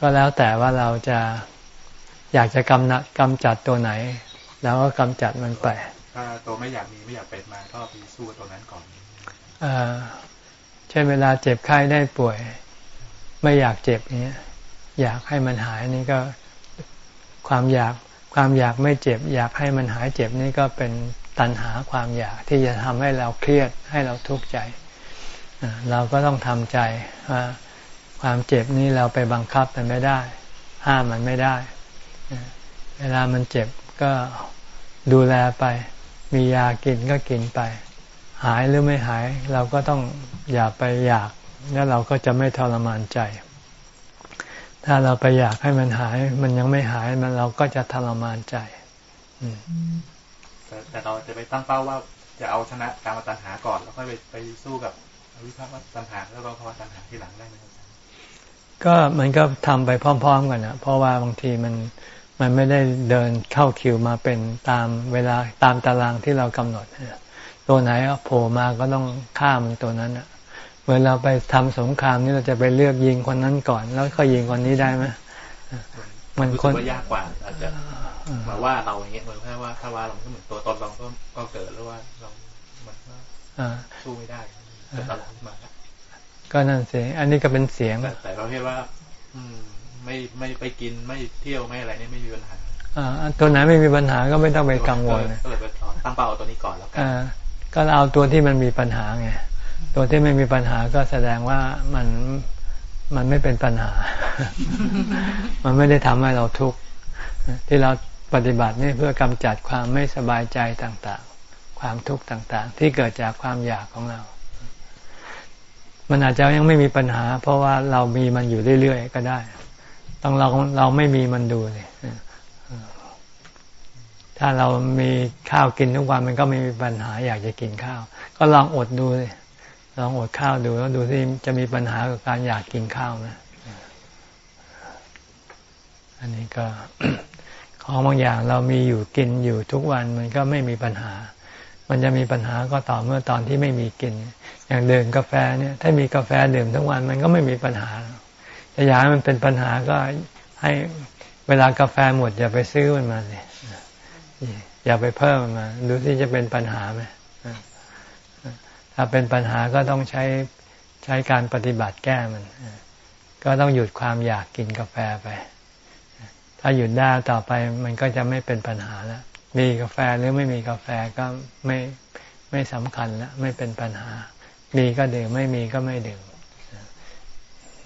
ก็แล้วแต่ว่าเราจะอยากจะกำนัดกำจัดตัวไหน แล้วก็กำจัดมันไปถ้าตัวไม่อยากมีไม่อยากเป็นมาก็ไปสู้กับตัวนั้นก่อนอ่าเช่นเวลาเจ็บไข้ได้ป่วย ไม่อยากเจ็บเนี้ยอยากให้มันหายนี่ก็ ความอยากความอยากไม่เจ็บ อยากให้มันหายเจ็บนี่ก็เป็นตัณหาความอยากที่จะทำให้เราเครียดให้เราทุกข์ใจ เราก็ต้องทำใจว่าความเจ็บนี้เราไปบังคับมันไม่ได้ ห้ามมันไม่ได้ เวลามันเจ็บก็ดูแลไป มียากินก็กินไป หายหรือไม่หาย เราก็ต้องอย่าไปอยาก แล้วเราก็จะไม่ทรมานใจ ถ้าเราไปอยากให้มันหาย มันยังไม่หายมันเราก็จะทรมานใจแต่เราจะไปตั้งเป้าว่าจะเอาชนะการมาตัญหาก่อนแล้วค่อยไปไปสู้กับวิภาวะตัญหาแล้วก็ภาวะตัญหาที่หลังได้ไหมครับก็มันก็ทำไปพร้อม ๆ กันนะเพราะว่าบางทีมันมันไม่ได้เดินเข้าคิวมาเป็นตามเวลาตามตารางที่เรากำหนดตัวไหนโผล่มาก็ต้องฆ่ามันตัวนั้นอะ เมื่อเราไปทำสงครามนี่เราจะไปเลือกยิงคนนั้นก่อน แล้วก็ยิงคนนี้ได้ไหมมันคนว่ายากกว่าอาจจะมาว่าเราอย่างเงี้ยเหมือนแค่ว่าถ้าว่าเราก็เหมือนตัวตนเราก็ก็เกิดแล้วว่าเราเหมือนว่าสู้ไม่ได้แต่ตลอดมาก็นั่นสิอันนี้ก็เป็นเสียงแต่เราเห็นว่า อืม ไม่ไม่ไปกินไม่เที่ยวไม่อะไรนี่ไม่มีปัญหาอ่าตัวไหนไม่มีปัญหาก็ไม่ต้องไปกังวลก็เลยไปตั้งเป้าตัวนี้ก่อนแล้วกันก็เอาตัวที่มันมีปัญหาไง ตัวที่ไม่มีปัญหาก็แสดงว่ามันมันไม่เป็นปัญหา มันไม่ได้ทำให้เราทุกข์ที่เราปฏิบัตินี่เพื่อกำจัดความไม่สบายใจต่างๆ ความทุกข์ต่างๆ ที่เกิดจากความอยากของเรา มันอาจจะยังไม่มีปัญหา เพราะว่าเรามีมันอยู่เรื่อยๆก็ได้ ต้องเราเราไม่มีมันดูเลยถ้าเรามีข้าวกินทุกวันมันก็ไม่มีปัญหาอยากจะกินข้าว ก็ลองอดดูเลย ลองอดข้าวดูแล้วดูที่จะมีปัญหากับการอยากกินข้าวไหมอันนี้ก็ของบางอย่างเรามีอยู่กินอยู่ทุกวันมันก็ไม่มีปัญหา มันจะมีปัญหาก็ต่อเมื่อตอนที่ไม่มีกิน อย่างดื่มกาแฟเนี่ย ถ้ามีกาแฟดื่มทุกวันมันก็ไม่มีปัญหาแต่อยากให้มันเป็นปัญหาก็ให้เวลากาแฟหมดอย่าไปซื้อมันมาเลยอย่าไปเพิ่มมันมาดูที่จะเป็นปัญหาไหม ถ้าเป็นปัญหาก็ต้องใช้ใช้การปฏิบัติแก้มัน ก็ต้องหยุดความอยากกินกาแฟไป ถ้าหยุดได้ต่อไปมันก็จะไม่เป็นปัญหาแล้ว มีกาแฟหรือไม่มีกาแฟก็ไม่ไม่สำคัญแล้วไม่เป็นปัญหา มีก็ดื่มไม่มีก็ไม่ดื่ม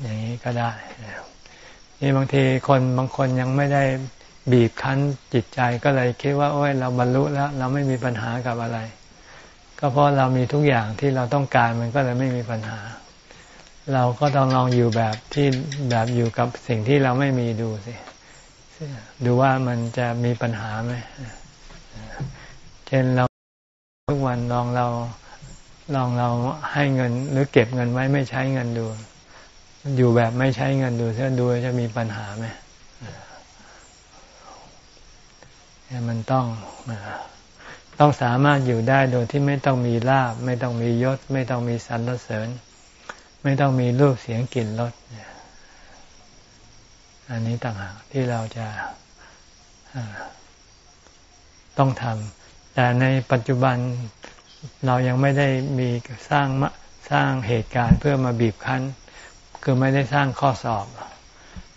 อย่างนี้ก็ได้นี่บางทีคนบางคนยังไม่ได้บีบคั้นจิตใจก็เลยคิดว่า โอ้ยเราบรรลุแล้ว เราไม่มีปัญหากับอะไร ก็เพราะเรามีทุกอย่างที่เราต้องการมันก็เลยไม่มีปัญหา เราก็ต้องลองอยู่แบบที่แบบอยู่กับสิ่งที่เราไม่มีดูสิดูว่ามันจะมีปัญหาไหมเช่นเราทุกวันลองเราลองเราให้เงิน หรือเก็บเงินไว้ไม่ใช้เงินดู อยู่แบบไม่ใช้เงินดูเพื่อดูจะมีปัญหาไหมมันต้อง ต้องสามารถอยู่ได้โดยที่ไม่ต้องมีลาบ ไม่ต้องมียศ ไม่ต้องมีสรรเสริญ ไม่ต้องมีรูปเสียงกลิ่นรสอันนี้ต่างหากที่เราจะต้องทำแต่ในปัจจุบันเรายังไม่ได้มีสร้างสร้างเหตุการณ์เพื่อมาบีบคั้น คือไม่ได้สร้างข้อสอบ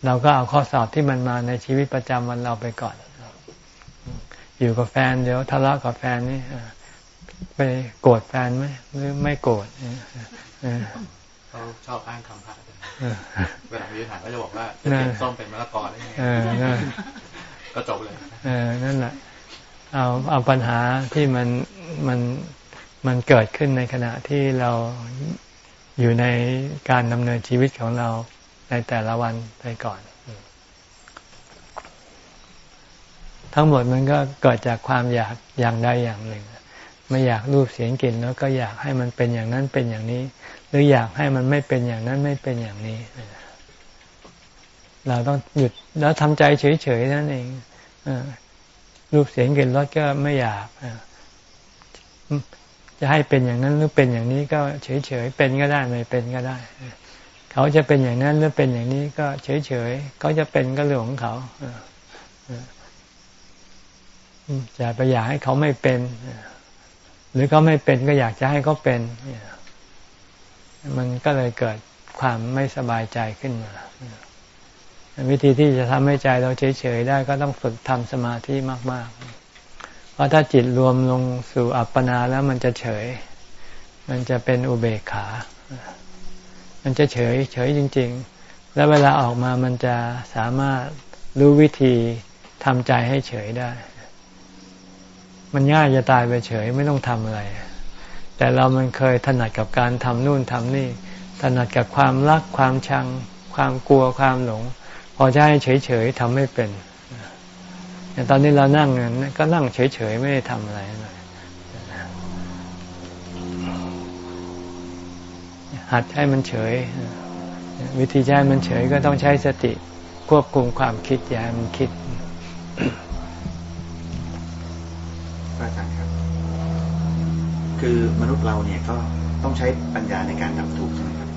เราก็เอาข้อสอบที่มันมาในชีวิตประจำวันเราไปก่อน อยู่กับแฟนเดี๋ยวทะเลาะกับแฟนนี่ไปโกรธแฟนไหมหรือไม่โกรธเขาชอบอ้างคำพระเวลามีปัญหาก็จะบอกว่าจะเปลี่ยนส้มเป็นมะละกอได้ไงก็จบเลยเออนั่นแหละเอาเอาปัญหาที่มันมันมันเกิดขึ้นในขณะที่เราอยู่ในการดำเนินชีวิตของเราในแต่ละวันไปก่อน ทั้งหมดมันก็เกิดจากความอยากอย่างใดอย่างหนึ่ง ไม่อยากรูปเสียงกลิ่นแล้วก็อยากให้มันเป็นอย่างนั้นเป็นอย่างนี้ หรืออยากให้มันไม่เป็นอย่างนั้นไม่เป็นอย่างนี้ เราต้องหยุดแล้วทำใจเฉยๆนั่นเองรูปเสียงกลิ่นรสก็ไม่อยากจะให้เป็นอย่างนั้นหรือเป็นอย่างนี้ก็เฉยๆเป็นก็ได้ไม่เป็นก็ได้เขาจะเป็นอย่างนั้นหรือเป็นอย่างนี้ก็เฉยๆเขาจะเป็นก็เรื่องของเขา จะไปอยากให้เขาไม่เป็น หรือเขาไม่เป็นก็อยากจะให้เขาเป็น มันก็เลยเกิดความไม่สบายใจขึ้นมา วิธีที่จะทำให้ใจเราเฉยๆได้ก็ต้องฝึกทำสมาธิมาก ๆ เพราะถ้าจิตรวมลงสู่อัปปนาแล้วมันจะเฉย มันจะเป็นอุเบกขา มันจะเฉยเฉยจริง ๆ แล้วเวลาออกมามันจะสามารถรู้วิธีทำใจให้เฉยได้ มันง่ายจะตายไปเฉยไม่ต้องทำอะไร แต่เรามันเคยถนัดกับการทำนู่นทำนี่ ถนัดกับความรักความชัง ความกลัวความหลง พอจะให้เฉยๆทำไม่เป็นอย่างตอนนี้เรานั่งก็นั่งเฉยๆไม่ได้ทำอะไรเลยหัดให้มันเฉย วิธีให้มันเฉยก็ต้องใช้สติควบคุมความคิดอย่าให้มันคิดอาจารย์ครับ คือมนุษย์เราเนี่ยก็ต้องใช้ปัญญาในการดับทุกข์ใช่ไหมครับ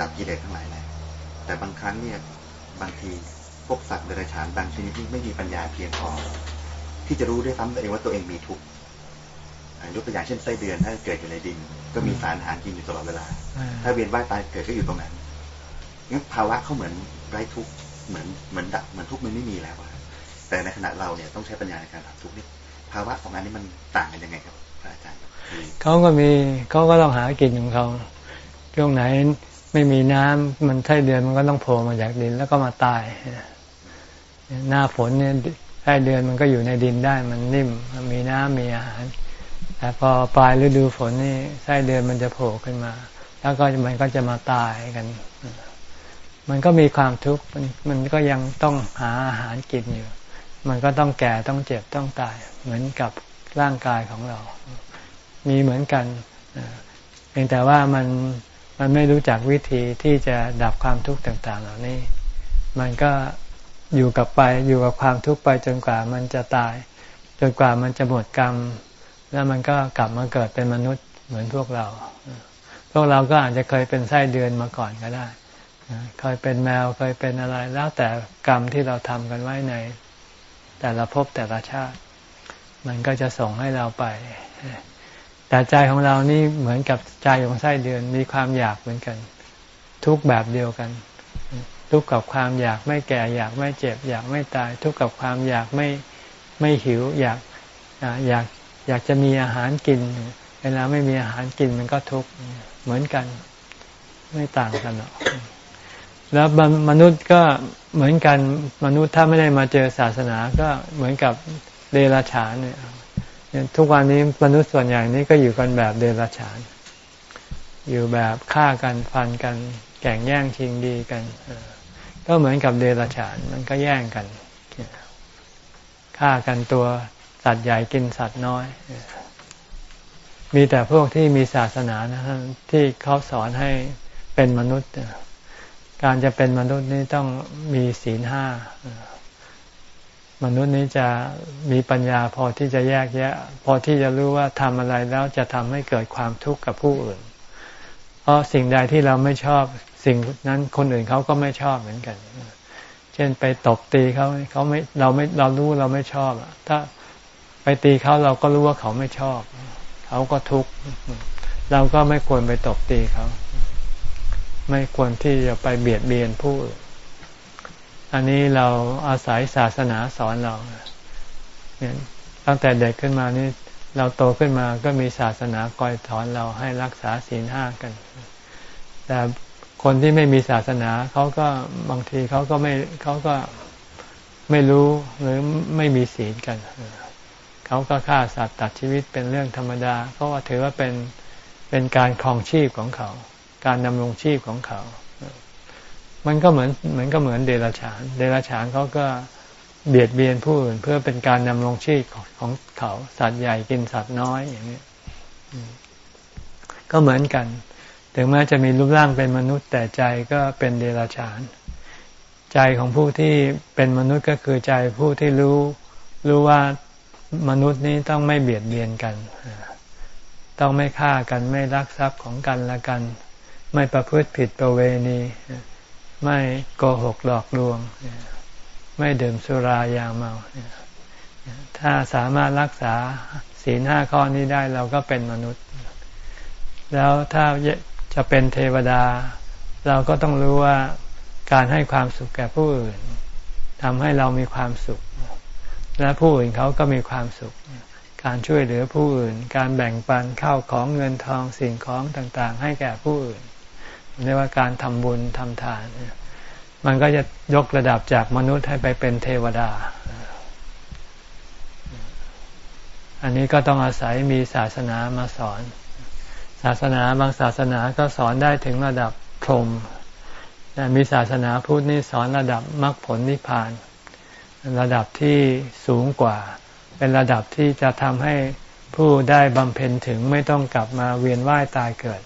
ดับกิเลสทั้งหลายแหละแต่บางครั้งเนี่ยบางทีพวกสัตว์เดรัจฉานบางชนิดที่ไม่มีปัญญาเพียงพอ ที่จะรู้ด้วยซ้ำตัวเองว่าตัวเองมีทุกข์ยกตัวอย่างเช่นไส้เดือนถ้าเกิดอยู่ในดิน ก็มีสารอาหารกินอยู่ตลอดเวลา ถ้าเวียนว่ายตายเกิดก็อยู่ตรงนั้นงั้นภาวะเขาเหมือนไร้ทุกข์เหมือนเหมือนดับเหมือนทุกข์มันไม่มีแล้วแต่ในขณะเราเนี่ยต้องใช้ปัญญาในการดับทุกข์นี่ภาวะของอันนี้มันต่างกันยังไงครับอาจารย์ เขาก็มีเขาก็ต้องหากินของเขาช่วงไหนไม่มีน้ำมันไส้เดือนมันก็ต้องโผล่มาจากดินแล้วก็มาตายหน้าฝนเนี่ยไส้เดือนมันก็อยู่ในดินได้มันนิ่มมันมีน้ำมีอาหาร แต่พอปลายฤดูฝนนี่ไส้เดือนมันจะโผล่ขึ้นมา แล้วก็มันก็จะมาตายกัน มันก็มีความทุกข์มันมันก็ยังต้องหาอาหารกินอยู่ มันก็ต้องแก่ต้องเจ็บต้องตาย เหมือนกับร่างกายของเรา มีเหมือนกันเพียงแต่ว่ามันมันไม่รู้จักวิธีที่จะดับความทุกข์ต่าง ๆ เหล่านี้ มันก็อยู่กับไปอยู่กับความทุกข์ไปจนกว่ามันจะตาย จนกว่ามันจะหมดกรรม แล้วมันก็กลับมาเกิดเป็นมนุษย์เหมือนพวกเรา พวกเราก็อาจจะเคยเป็นไส้เดือนมาก่อนก็ได้เคยเป็นแมวเคยเป็นอะไร แล้วแต่กรรมที่เราทำกันไว้ใน แต่ละภพแต่ละชาติ มันก็จะส่งให้เราไป แต่ใจของเรานี่เหมือนกับใจของไส้เดือนมีความอยากเหมือนกัน ทุกแบบเดียวกัน ทุกกับความอยากไม่แก่อยากไม่เจ็บ อยากไม่ตาย ทุกกับความอยากไม่ไม่หิว อยากอยากอยากจะมีอาหารกิน เวลาไม่มีอาหารกินมันก็ทุกข์เหมือนกัน ไม่ต่างกันหรอกแล้วมนุษย์ก็เหมือนกันมนุษย์ถ้าไม่ได้มาเจอศาสนาก็เหมือนกับเดรัจฉานเนี่ย ทุกวันนี้มนุษย์ส่วนใหญ่นี้ก็อยู่กันแบบเดรัจฉาน อยู่แบบฆ่ากันฟันกัน แข่งแย่งชิงดีกัน ก็เหมือนกับเดรัจฉาน มันก็แย่งกันฆ่ากันตัวสัตว์ใหญ่กินสัตว์น้อย มีแต่พวกที่มีศาสนานะที่เขาสอนให้เป็นมนุษย์ การจะเป็นมนุษย์นี่ต้องมีศีลห้า มนุษย์นี้จะมีปัญญาพอที่จะแยกแยะ พอที่จะรู้ว่าทำอะไรแล้วจะทำให้เกิดความทุกข์กับผู้อื่น เพราะสิ่งใดที่เราไม่ชอบสิ่งนั้นคนอื่นเขาก็ไม่ชอบเหมือนกัน เช่นไปตบตีเขาเขาไม่เราไม่เรารู้เราไม่ชอบถ้าไปตีเขาเราก็รู้ว่าเขาไม่ชอบ เขาก็ทุกข์เราก็ไม่ควรไปตบตีเขา ไม่ควรที่จะไปเบียดเบียนผู้อื่น อันนี้เราอาศัยศาสนาสอนเราเนี่ยตั้งแต่เด็กขึ้นมานี่เราโตขึ้นมาก็มีศาสนาคอยสอนเราให้รักษาศีลห้ากัน แต่คนที่ไม่มีศาสนาเขาก็บางทีเขาก็ไม่เขาก็ไม่รู้หรือไม่มีศีลกันเขาก็ฆ่าสัตว์ตัดชีวิตเป็นเรื่องธรรมดา เพราะว่าถือว่าเป็นเป็นการครองชีพของเขา การดำรงชีพของเขา มันก็เหมือนเหมือนก็เหมือนเดรัจฉาน เดรัจฉานเขาก็เบียดเบียนผู้อื่นเพื่อเป็นการดำรงชีพของเขาสัตว์ใหญ่กินสัตว์น้อยอย่างนี้ก็เหมือนกัน ถึงแม้จะมีรูปร่างเป็นมนุษย์แต่ใจก็เป็นเดรัจฉาน ใจของผู้ที่เป็นมนุษย์ก็คือใจผู้ที่รู้รู้ว่ามนุษย์นี้ต้องไม่เบียดเบียนกัน ต้องไม่ฆ่ากันไม่รักทรัพย์ของกันและกัน ไม่ประพฤติผิดประเวณี ไม่โกหกหลอกลวง ไม่ดื่มสุรายาเมา ถ้าสามารถรักษาศีลห้าข้อนี้ได้เราก็เป็นมนุษย์ แล้วถ้าจะเป็นเทวดา เราก็ต้องรู้ว่าการให้ความสุขแก่ผู้อื่นทำให้เรามีความสุข และผู้อื่นเขาก็มีความสุข การช่วยเหลือผู้อื่น การแบ่งปันเข้าของเงินทองสิ่งของต่างๆ ให้แก่ผู้อื่น เรียกว่าการทำบุญทำทาน มันก็จะยกระดับจากมนุษย์ให้ไปเป็นเทวดา อันนี้ก็ต้องอาศัยมีศาสนามาสอน ศาสนาบางศาสนาก็สอนได้ถึงระดับพรหมแต่มีศาสนาพุทธนี่สอนระดับมรรคผลนิพพาน ระดับที่สูงกว่า เป็นระดับที่จะทำให้ผู้ได้บำเพ็ญถึงไม่ต้องกลับมาเวียนว่ายตายเกิด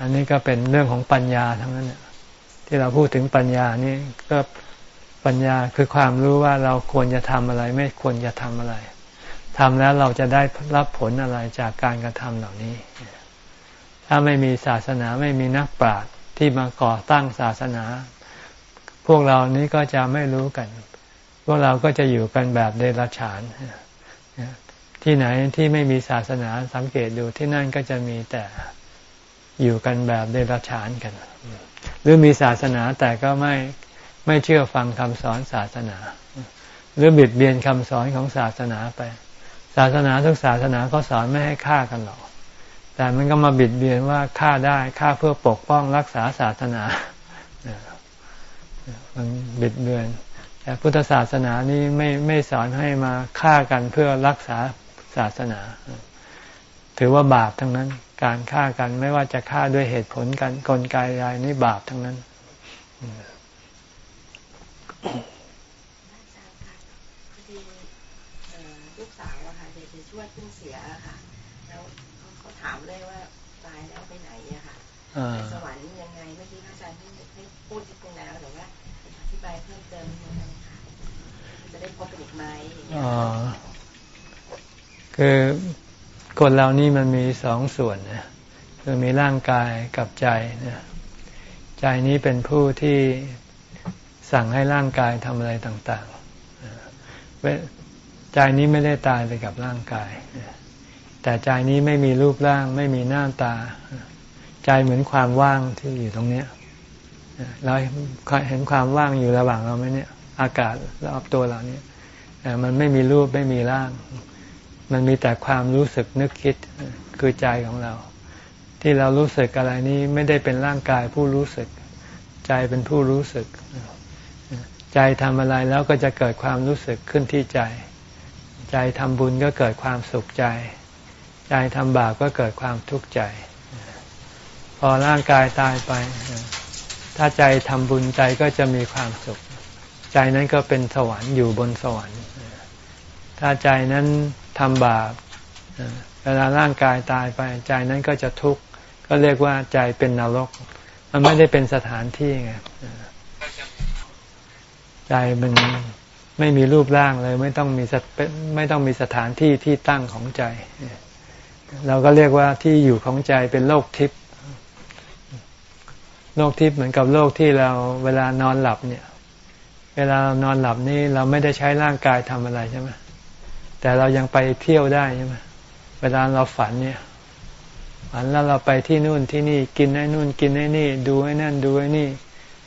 อันนี้ก็เป็นเรื่องของปัญญาทั้งนั้นที่เราพูดถึงปัญญานี่ก็ปัญญาคือความรู้ว่าเราควรจะทำอะไร ไม่ควรจะทำอะไรทำแล้วเราจะได้รับผลอะไรจากการกระทำเหล่านี้ ถ้าไม่มีศาสนาไม่มีนักปราชญ์ที่มาก่อตั้งศาสนา พวกเรานี้ก็จะไม่รู้กัน พวกเราก็จะอยู่กันแบบเดรัจฉาน ที่ไหนที่ไม่มีศาสนาสังเกตดูที่นั่นก็จะมีแต่ อยู่กันแบบเดรัจฉานกัน หรือมีศาสนาแต่ก็ไม่ไม่เชื่อฟังคำสอนศาสนา หรือบิดเบียนคำสอนของศาสนาไป ศาสนาทุกศาสนาเขาสอนไม่ให้ฆ่ากันหรอก แต่มันก็มาบิดเบียนว่าฆ่าได้ฆ่าเพื่อปกป้องรักษาศาสนา มันบิดเบือน แต่พุทธศาสนานี้ไม่ไม่สอนให้มาฆ่ากันเพื่อรักษาศาสนา ถือว่าบาปทั้งนั้น การฆ่ากันไม่ว่าจะฆ่าด้วยเหตุผลกันกลไกใดนี่บาปทั้งนั้นลูกสาวอะค่ะเด็กจะช่วยเพิ่งเสียค่ะถามเลยว่าตายแล้วไปไหนอะค่ะสวรรค์ยังไงเมื่อกี้พระอาจารย์ไม่พูดที่ตรงแล้วแต่ว่าอธิบายเพิ่มเติมยังไงค่ะจะได้พบกันอีกไหมอ๋อคือ คนเรานี่มันมีสองส่วนนะคือมีร่างกายกับใจเนี่ยใจนี้เป็นผู้ที่สั่งให้ร่างกายทำอะไรต่างๆ ใจนี้ไม่ได้ตายไปกับร่างกาย แต่ใจนี้ไม่มีรูปร่าง ไม่มีหน้าตา ใจเหมือนความว่างที่อยู่ตรงนี้เราเห็นความว่างอยู่ระหว่างเราไหมเนี่ย อากาศรอบตัวเราเนี่ยมันไม่มีรูปไม่มีร่าง มันมีแต่ความรู้สึกนึกคิดคือใจของเรา ที่เรารู้สึกอะไรนี้ไม่ได้เป็นร่างกายผู้รู้สึก ใจเป็นผู้รู้สึก ใจทำอะไรแล้วก็จะเกิดความรู้สึกขึ้นที่ใจ ใจทำบุญก็เกิดความสุขใจ ใจทำบาปก็เกิดความทุกข์ใจ พอร่างกายตายไป ถ้าใจทำบุญใจก็จะมีความสุข ใจนั้นก็เป็นสวรรค์อยู่บนสวรรค์ ถ้าใจนั้น ทำบาปเวลาร่างกายตายไปใจนั้นก็จะทุกข์ก็เรียกว่าใจเป็นนรก มันไม่ได้เป็นสถานที่ไงใจมันไม่มีรูปร่างเลย ไม่ต้องมีไม่ต้องมีสถานที่ที่ตั้งของใจ เราก็เรียกว่าที่อยู่ของใจเป็นโลกทิพย์โลกทิพย์เหมือนกับโลกที่เราเวลานอนหลับเนี่ย เวลานอนหลับนี่เราไม่ได้ใช้ร่างกายทำอะไรใช่ไหม แต่เรายังไปเที่ยวได้ใช่ไหมเวลาเราฝันเนี่ยฝันแล้วเราไปที่นู่นที่นี่กินไอ้นู่นกินไอ้นี่ ดูไอ้นั่นดูไอ้นี่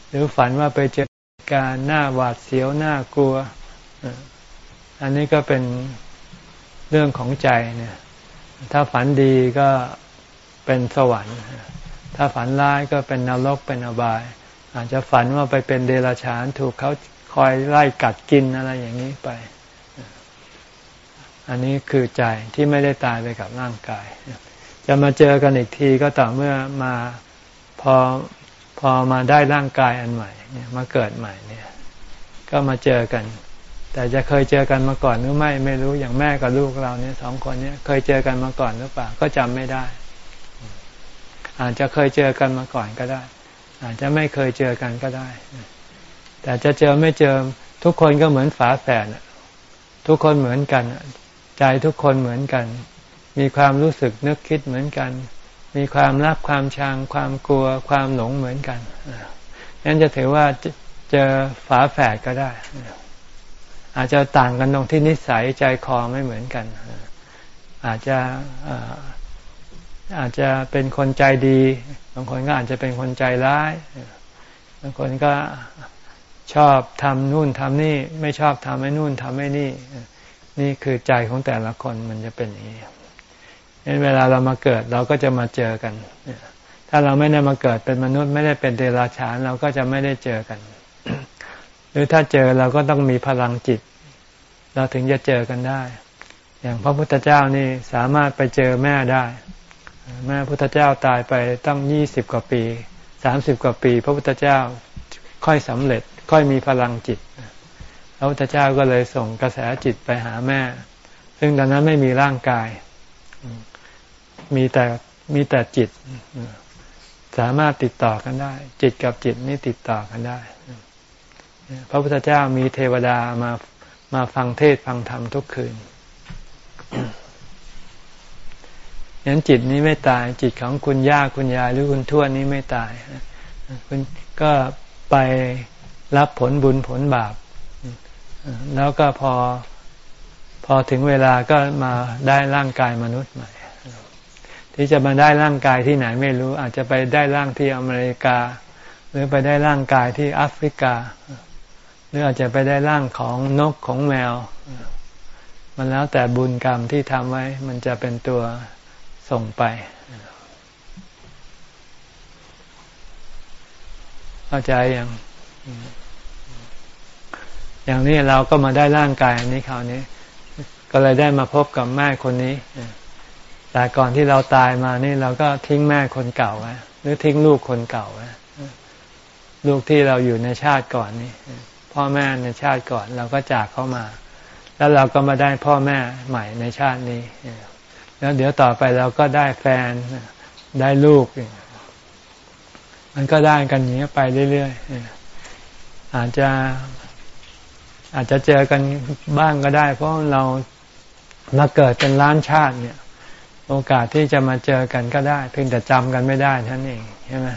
หรือฝันว่าไปเจอการหน้าหวาดเสียวหน้ากลัว อันนี้ก็เป็นเรื่องของใจเนี่ย ถ้าฝันดีก็เป็นสวรรค์ ถ้าฝันร้ายก็เป็นนรกเป็นอบาย อาจจะฝันว่าไปเป็นเดรัจฉานถูกเขาคอยไล่กัดกินอะไรอย่างนี้ไป อันนี้คือใจที่ไม่ได้ตายไปกับร่างกาย จะมาเจอกันอีกทีก็ต่อเมื่อมาพอพอมาได้ร่างกายอันใหม่เนี่ยมาเกิดใหม่เนี่ย ก็มาเจอกัน แต่จะเคยเจอกันมาก่อนหรือไม่ไม่รู้อย่างแม่กับลูกเราเนี่ยสองคนเนี่ยเคยเจอกันมาก่อนหรือเปล่าก็จำไม่ได้ อาจจะเคยเจอกันมาก่อนก็ได้ อาจจะไม่เคยเจอกันก็ได้ แต่จะเจอไม่เจอทุกคนก็เหมือนฝาแฝดทุกคนเหมือนกัน ใจทุกคนเหมือนกัน มีความรู้สึกนึกคิดเหมือนกัน มีความรักความชังความกลัวความหลงเหมือนกันนั้นจะถือว่าเจอฝาแฝดก็ได้ อาจจะต่างกันตรงที่นิสัยใจคอไม่เหมือนกัน อาจจะอาจจะเป็นคนใจดี บางคนก็อาจจะเป็นคนใจร้าย บางคนก็ชอบทำนู่นทำนี่ ไม่ชอบทำไอ้นู่นทำไอ้นี่ นี่คือใจของแต่ละคนมันจะเป็นอย่างนี้เวลาเรามาเกิดเราก็จะมาเจอกัน ถ้าเราไม่ได้มาเกิดเป็นมนุษย์ไม่ได้เป็นเดรัจฉานเราก็จะไม่ได้เจอกัน หรือถ้าเจอเราก็ต้องมีพลังจิต เราถึงจะเจอกันได้ อย่างพระพุทธเจ้านี่สามารถไปเจอแม่ได้ แม่พุทธเจ้าตายไปตั้งยี่สิบกว่าปีสามสิบกว่าปี พระพุทธเจ้าค่อยสำเร็จค่อยมีพลังจิต พระพุทธเจ้าก็เลยส่งกระแสจิตไปหาแม่ ซึ่งตอนนั้นไม่มีร่างกาย มีแต่มีแต่จิต สามารถติดต่อกันได้ จิตกับจิตนี่ติดต่อกันได้ พระพุทธเจ้ามีเทวดามามาฟังเทศฟังธรรมทุกคืนยันจิตนี้ไม่ตาย จิตของคุณย่าคุณยายหรือคุณทวดนี้ไม่ตายคุณก็ไปรับผลบุญผลบาป แล้วก็พอพอถึงเวลาก็มาได้ร่างกายมนุษย์ใหม่ ที่จะมาได้ร่างกายที่ไหนไม่รู้ อาจจะไปได้ร่างที่อเมริกา หรือไปได้ร่างกายที่แอฟริกา หรืออาจจะไปได้ร่างของนกของแมว มันแล้วแต่บุญกรรมที่ทำไว้ มันจะเป็นตัวส่งไปเข้าใจย่าง อย่างนี้เราก็มาได้ร่างกายอันนี้คราวนี้ ก็เลยได้มาพบกับแม่คนนี้ แต่ก่อนที่เราตายมานี่เราก็ทิ้งแม่คนเก่าไว้หรือทิ้งลูกคนเก่าไว้ลูกที่เราอยู่ในชาติก่อนนี่พ่อแม่ในชาติก่อนเราก็จากเข้ามา แล้วเราก็มาได้พ่อแม่ใหม่ในชาตินี้แล้วเดี๋ยวต่อไปเราก็ได้แฟนได้ลูก มันก็ได้กันอย่างนี้ไปเรื่อยๆอาจจะ อาจจะเจอกันบ้างก็ได้ เพราะเรามาเกิดเป็นล้านชาติเนี่ย โอกาสที่จะมาเจอกันก็ได้ เพียงแต่จำกันไม่ได้ท่านเองใช่ไหม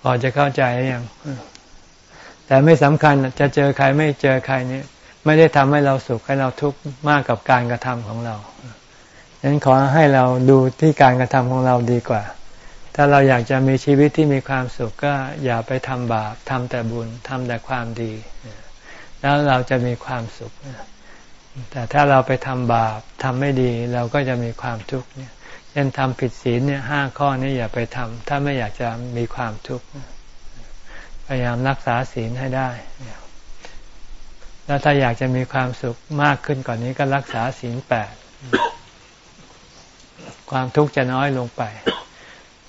พอจะเข้าใจหรือยังแต่ไม่สำคัญจะเจอใครไม่เจอใครนี่ไม่ได้ทำให้เราสุขให้เราทุกข์มากกับการกระทำของเราฉะนั้นขอให้เราดูที่การกระทำของเราดีกว่า ถ้าเราอยากจะมีชีวิตที่มีความสุขก็อย่าไปทำบาปทำแต่บุญทำแต่ความดี แล้วเราจะมีความสุข แต่ถ้าเราไปทำบาปทำไม่ดีเราก็จะมีความทุกข์เนี่ยเช่นทำผิดศีลเนี่ยห้าข้อนี้อย่าไปทำถ้าไม่อยากจะมีความทุกข์พยายามรักษาศีลให้ได้ แล้วถ้าอยากจะมีความสุขมากขึ้นกว่านนี้ก็รักษาศีลแปด ความทุกข์จะน้อยลงไป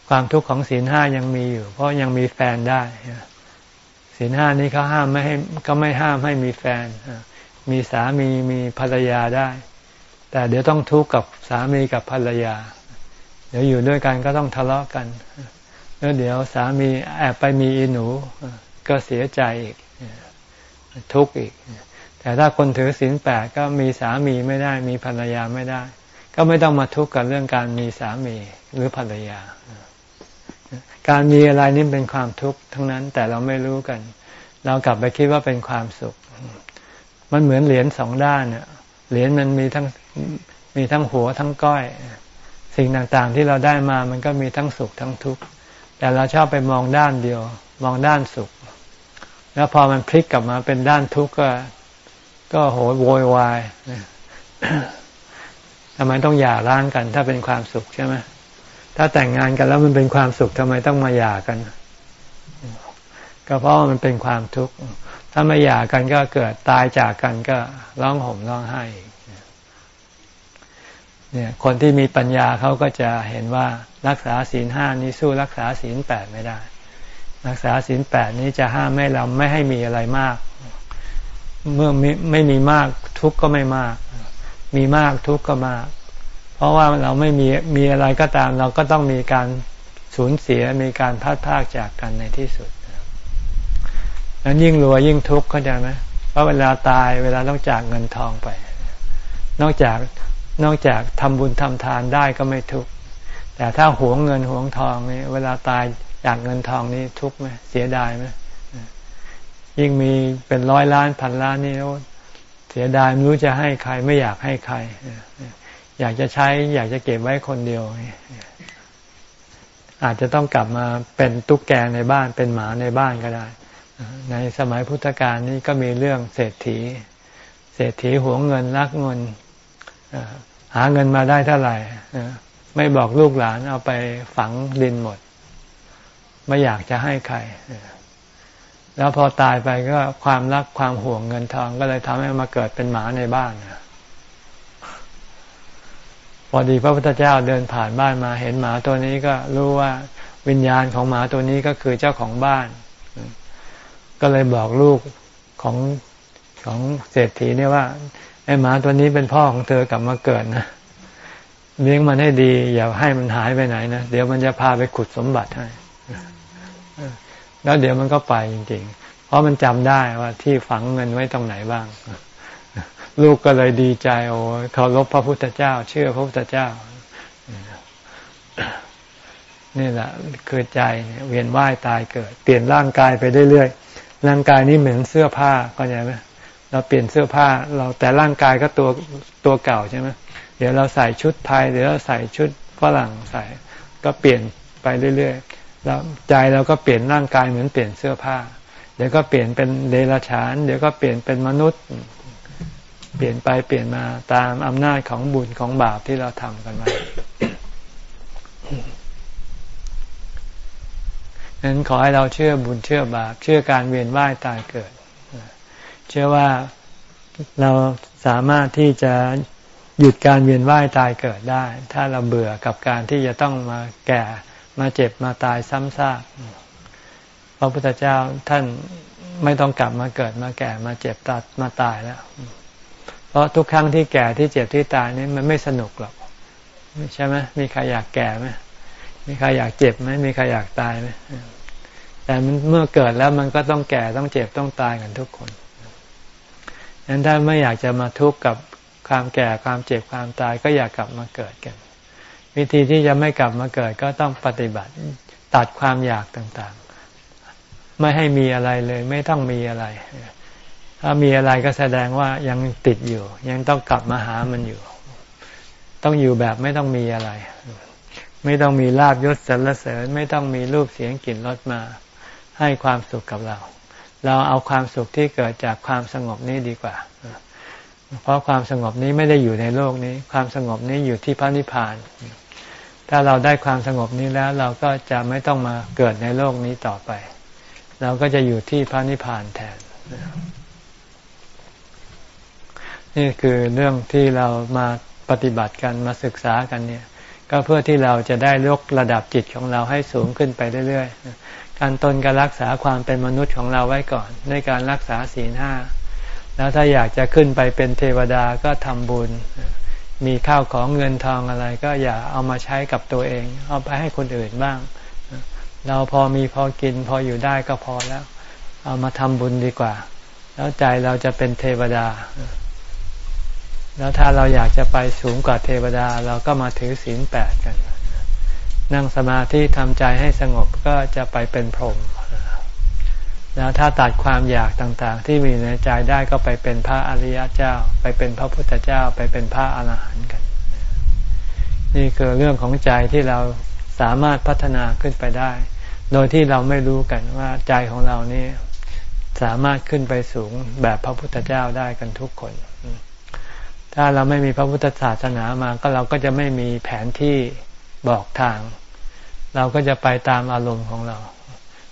ความทุกข์ของศีลห้ายังมีอยู่ เพราะยังมีแฟนได้ศีลห้านี้เขาห้ามไม่ให้ก็ไม่ห้ามให้มีแฟนมีสามีมีภรรยาได้ แต่เดี๋ยวต้องทุกข์กับสามีกับภรรยา เดี๋ยวอยู่ด้วยกันก็ต้องทะเลาะกันแล้วเดี๋ยวสามีแอบไปมีอีหนู ก็เสียใจอีกทุกข์อีก แต่ถ้าคนถือศีลแปดก็มีสามีไม่ได้ มีภรรยาไม่ได้ ก็ไม่ต้องมาทุกข์กับเรื่องการมีสามีหรือภรรยา การมีอะไรนี่เป็นความทุกข์ทั้งนั้นแต่เราไม่รู้กัน เรากลับไปคิดว่าเป็นความสุข มันเหมือนเหรียญสองด้านเนี่ยเหรียญมันมีทั้งมีทั้งหัวทั้งก้อย สิ่งต่างๆที่เราได้มามันก็มีทั้งสุขทั้งทุกข์แต่เราชอบไปมองด้านเดียว มองด้านสุข แล้วพอมันพลิกกลับมาเป็นด้านทุกข์ก็ ก็โหยโวยวายทำไมต้องหย่าร้างกัน ถ้าเป็นความสุขใช่ไหม ถ้าแต่งงานกันแล้วมันเป็นความสุขทำไมต้องมาหย่ากัน ก็เพราะมันเป็นความทุกข์ ถ้าไม่หย่ากันก็เกิดตายจากกันก็ร้องห่มร้องไห้เนี่ยคนที่มีปัญญาเขาก็จะเห็นว่ารักษาศีลห้านี้สู้รักษาศีลแปดไม่ได้ รักษาศีลแปดนี้จะห้ามไม่เราไม่ให้มีอะไรมาก เมื่อไม่ไม่มีมากทุกข์ก็ไม่มาก มีมากทุกข์ก็มาก เพราะว่าเราไม่มีมีอะไรก็ตาม เราก็ต้องมีการสูญเสียมีการพัดพากจากกันในที่สุดนั้นยิ่งรวยยิ่งทุกข์เข้าใจไหมเพราะเวลาตายเวลาต้องจากเงินทองไป นอกจากนอกจากทำบุญทำทานได้ก็ไม่ทุกข์แต่ถ้าหวงเงินหวงทองนี่เวลาตายจากเงินทองนี่ทุกข์ไหมเสียดายไหมยิ่งมีเป็นร้อยล้านพันล้านนี่เสียดายไม่รู้จะให้ใครไม่อยากให้ใคร อยากจะใช้ อยากจะเก็บไว้คนเดียว อาจจะต้องกลับมาเป็นตุ๊กแกในบ้านเป็นหมาในบ้านก็ได้ ในสมัยพุทธกาลนี้ก็มีเรื่องเศรษฐี เศรษฐีหวงเงินรักเงินหาเงินมาได้เท่าไหร่ไม่บอกลูกหลานเอาไปฝังดินหมด ไม่อยากจะให้ใครแล้วพอตายไปก็ความรักความห่วงเงินทองก็เลยทำให้มาเกิดเป็นหมาในบ้านพ อดีพระพุทธเจ้าเดินผ่านบ้านมาเห็นหมาตัวนี้ก็รู้ว่าวิญญาณของหมาตัวนี้ก็คือเจ้าของบ้าน ก็เลยบอกลูกของของเศรษฐีเนี่ยว่าไอ้หมาตัวนี้เป็นพ่อของเธอกลับมาเกิดนะเลี้ยงมันให้ดี อย่าให้มันหายไปไหนนะเดี๋ยวมันจะพาไปขุดสมบัติให้แล้วเดี๋ยวมันก็ไปจริง ๆ เพราะมันจำได้ว่าที่ฝังเงินไว้ตรงไหนบ้าง ลูกก็เลยดีใจโอ้เคารพพระพุทธเจ้า เชื่อพระพุทธเจ้า นี่แหละคือใจเวียนว่ายตายเกิด เปลี่ยนร่างกายไปเรื่อยๆร่างกายนี้เหมือนเสื้อผ้าก็ใช่ไหมเราเปลี่ยนเสื้อผ้า เราแต่ร่างกายก็ตัวตัวเก่าใช่ไหมเดี๋ยวเราใส่ชุดไทยเดี๋ยวเราใส่ชุดฝรั่งใส่ ก็เปลี่ยนไปเรื่อยๆแล้วใจเราก็เปลี่ยนร่างกายเหมือนเปลี่ยนเสื้อผ้า เดี๋ยวก็เปลี่ยนเป็นเดรัจฉาน เดี๋ยวก็เปลี่ยนเป็นมนุษย์ เปลี่ยนไปเปลี่ยนมาตามอำนาจของบุญของบาปที่เราทำกันมาฉะนั้นขอให้เราเชื่อบุญเชื่อบาป เชื่อการเวียนว่ายตายเกิด เชื่อว่าเราสามารถที่จะหยุดการเวียนว่ายตายเกิดได้ ถ้าเราเบื่อกับการที่จะต้องมาแก่มาเจ็บมาตายซ้ำซากพระพุทธเจ้าท่านไม่ต้องกลับมาเกิดมาแก่มาเจ็บตัดมาตายแล้ว ราะทุกครั้งที่แก่ที่เจ็บที่ตายนี่มันไม่สนุกหรอกใช่ไหมมีใครอยากแก่ไหมมีใครอยากเจ็บไหมมีใครอยากตายไหมแต่เมื่อเกิดแล้วมันก็ต้องแก่ต้องเจ็บต้องตายกันทุกคนดังนั้นถ้าไม่อยากจะมาทุกข์กับความแก่ความเจ็บความตายก็อย่ากกลับมาเกิดกัน วิธีที่จะไม่กลับมาเกิดก็ต้องปฏิบัติตัดความอยากต่างๆ ไม่ให้มีอะไรเลย ไม่ต้องมีอะไร ถ้ามีอะไรก็แสดงว่ายังติดอยู่ ยังต้องกลับมาหามันอยู่ ต้องอยู่แบบไม่ต้องมีอะไร ไม่ต้องมีลาบยศสรรเสริญ ไม่ต้องมีรูปเสียงกลิ่นรสมา ให้ความสุขกับเรา เราเอาความสุขที่เกิดจากความสงบนี้ดีกว่า เพราะความสงบนี้ไม่ได้อยู่ในโลกนี้ ความสงบนี้อยู่ที่พระนิพพานถ้าเราได้ความสงบนี้แล้ว เราก็จะไม่ต้องมาเกิดในโลกนี้ต่อไป เราก็จะอยู่ที่พระนิพพานแทน นี่คือเรื่องที่เรามาปฏิบัติกันมาศึกษากันเนี่ย ก็เพื่อที่เราจะได้ยกระดับจิตของเราให้สูงขึ้นไปเรื่อยๆการตนการรักษาความเป็นมนุษย์ของเราไว้ก่อนในการรักษาศีลห้าแล้วถ้าอยากจะขึ้นไปเป็นเทวดาก็ทำบุญ มีข้าวของเงินทองอะไร ก็อย่าเอามาใช้กับตัวเอง เอาไปให้คนอื่นบ้าง เราพอมีพอกินพออยู่ได้ก็พอแล้ว เอามาทำบุญดีกว่า แล้วใจเราจะเป็นเทวดา แล้วถ้าเราอยากจะไปสูงกว่าเทวดา เราก็มาถือศีลแปดกัน นั่งสมาธิทำใจให้สงบก็จะไปเป็นพรหมแล้วถ้าตัดความอยากต่างๆ ที่มีในใจได้ก็ไปเป็นพระอริยเจ้า ไปเป็นพระพุทธเจ้า ไปเป็นพระอรหันต์กัน นี่คือเรื่องของใจที่เราสามารถพัฒนาขึ้นไปได้ โดยที่เราไม่รู้กันว่าใจของเรานี่สามารถขึ้นไปสูงแบบพระพุทธเจ้าได้กันทุกคน ถ้าเราไม่มีพระพุทธศาสนามาก็เราก็จะไม่มีแผนที่บอกทาง เราก็จะไปตามอารมณ์ของเรา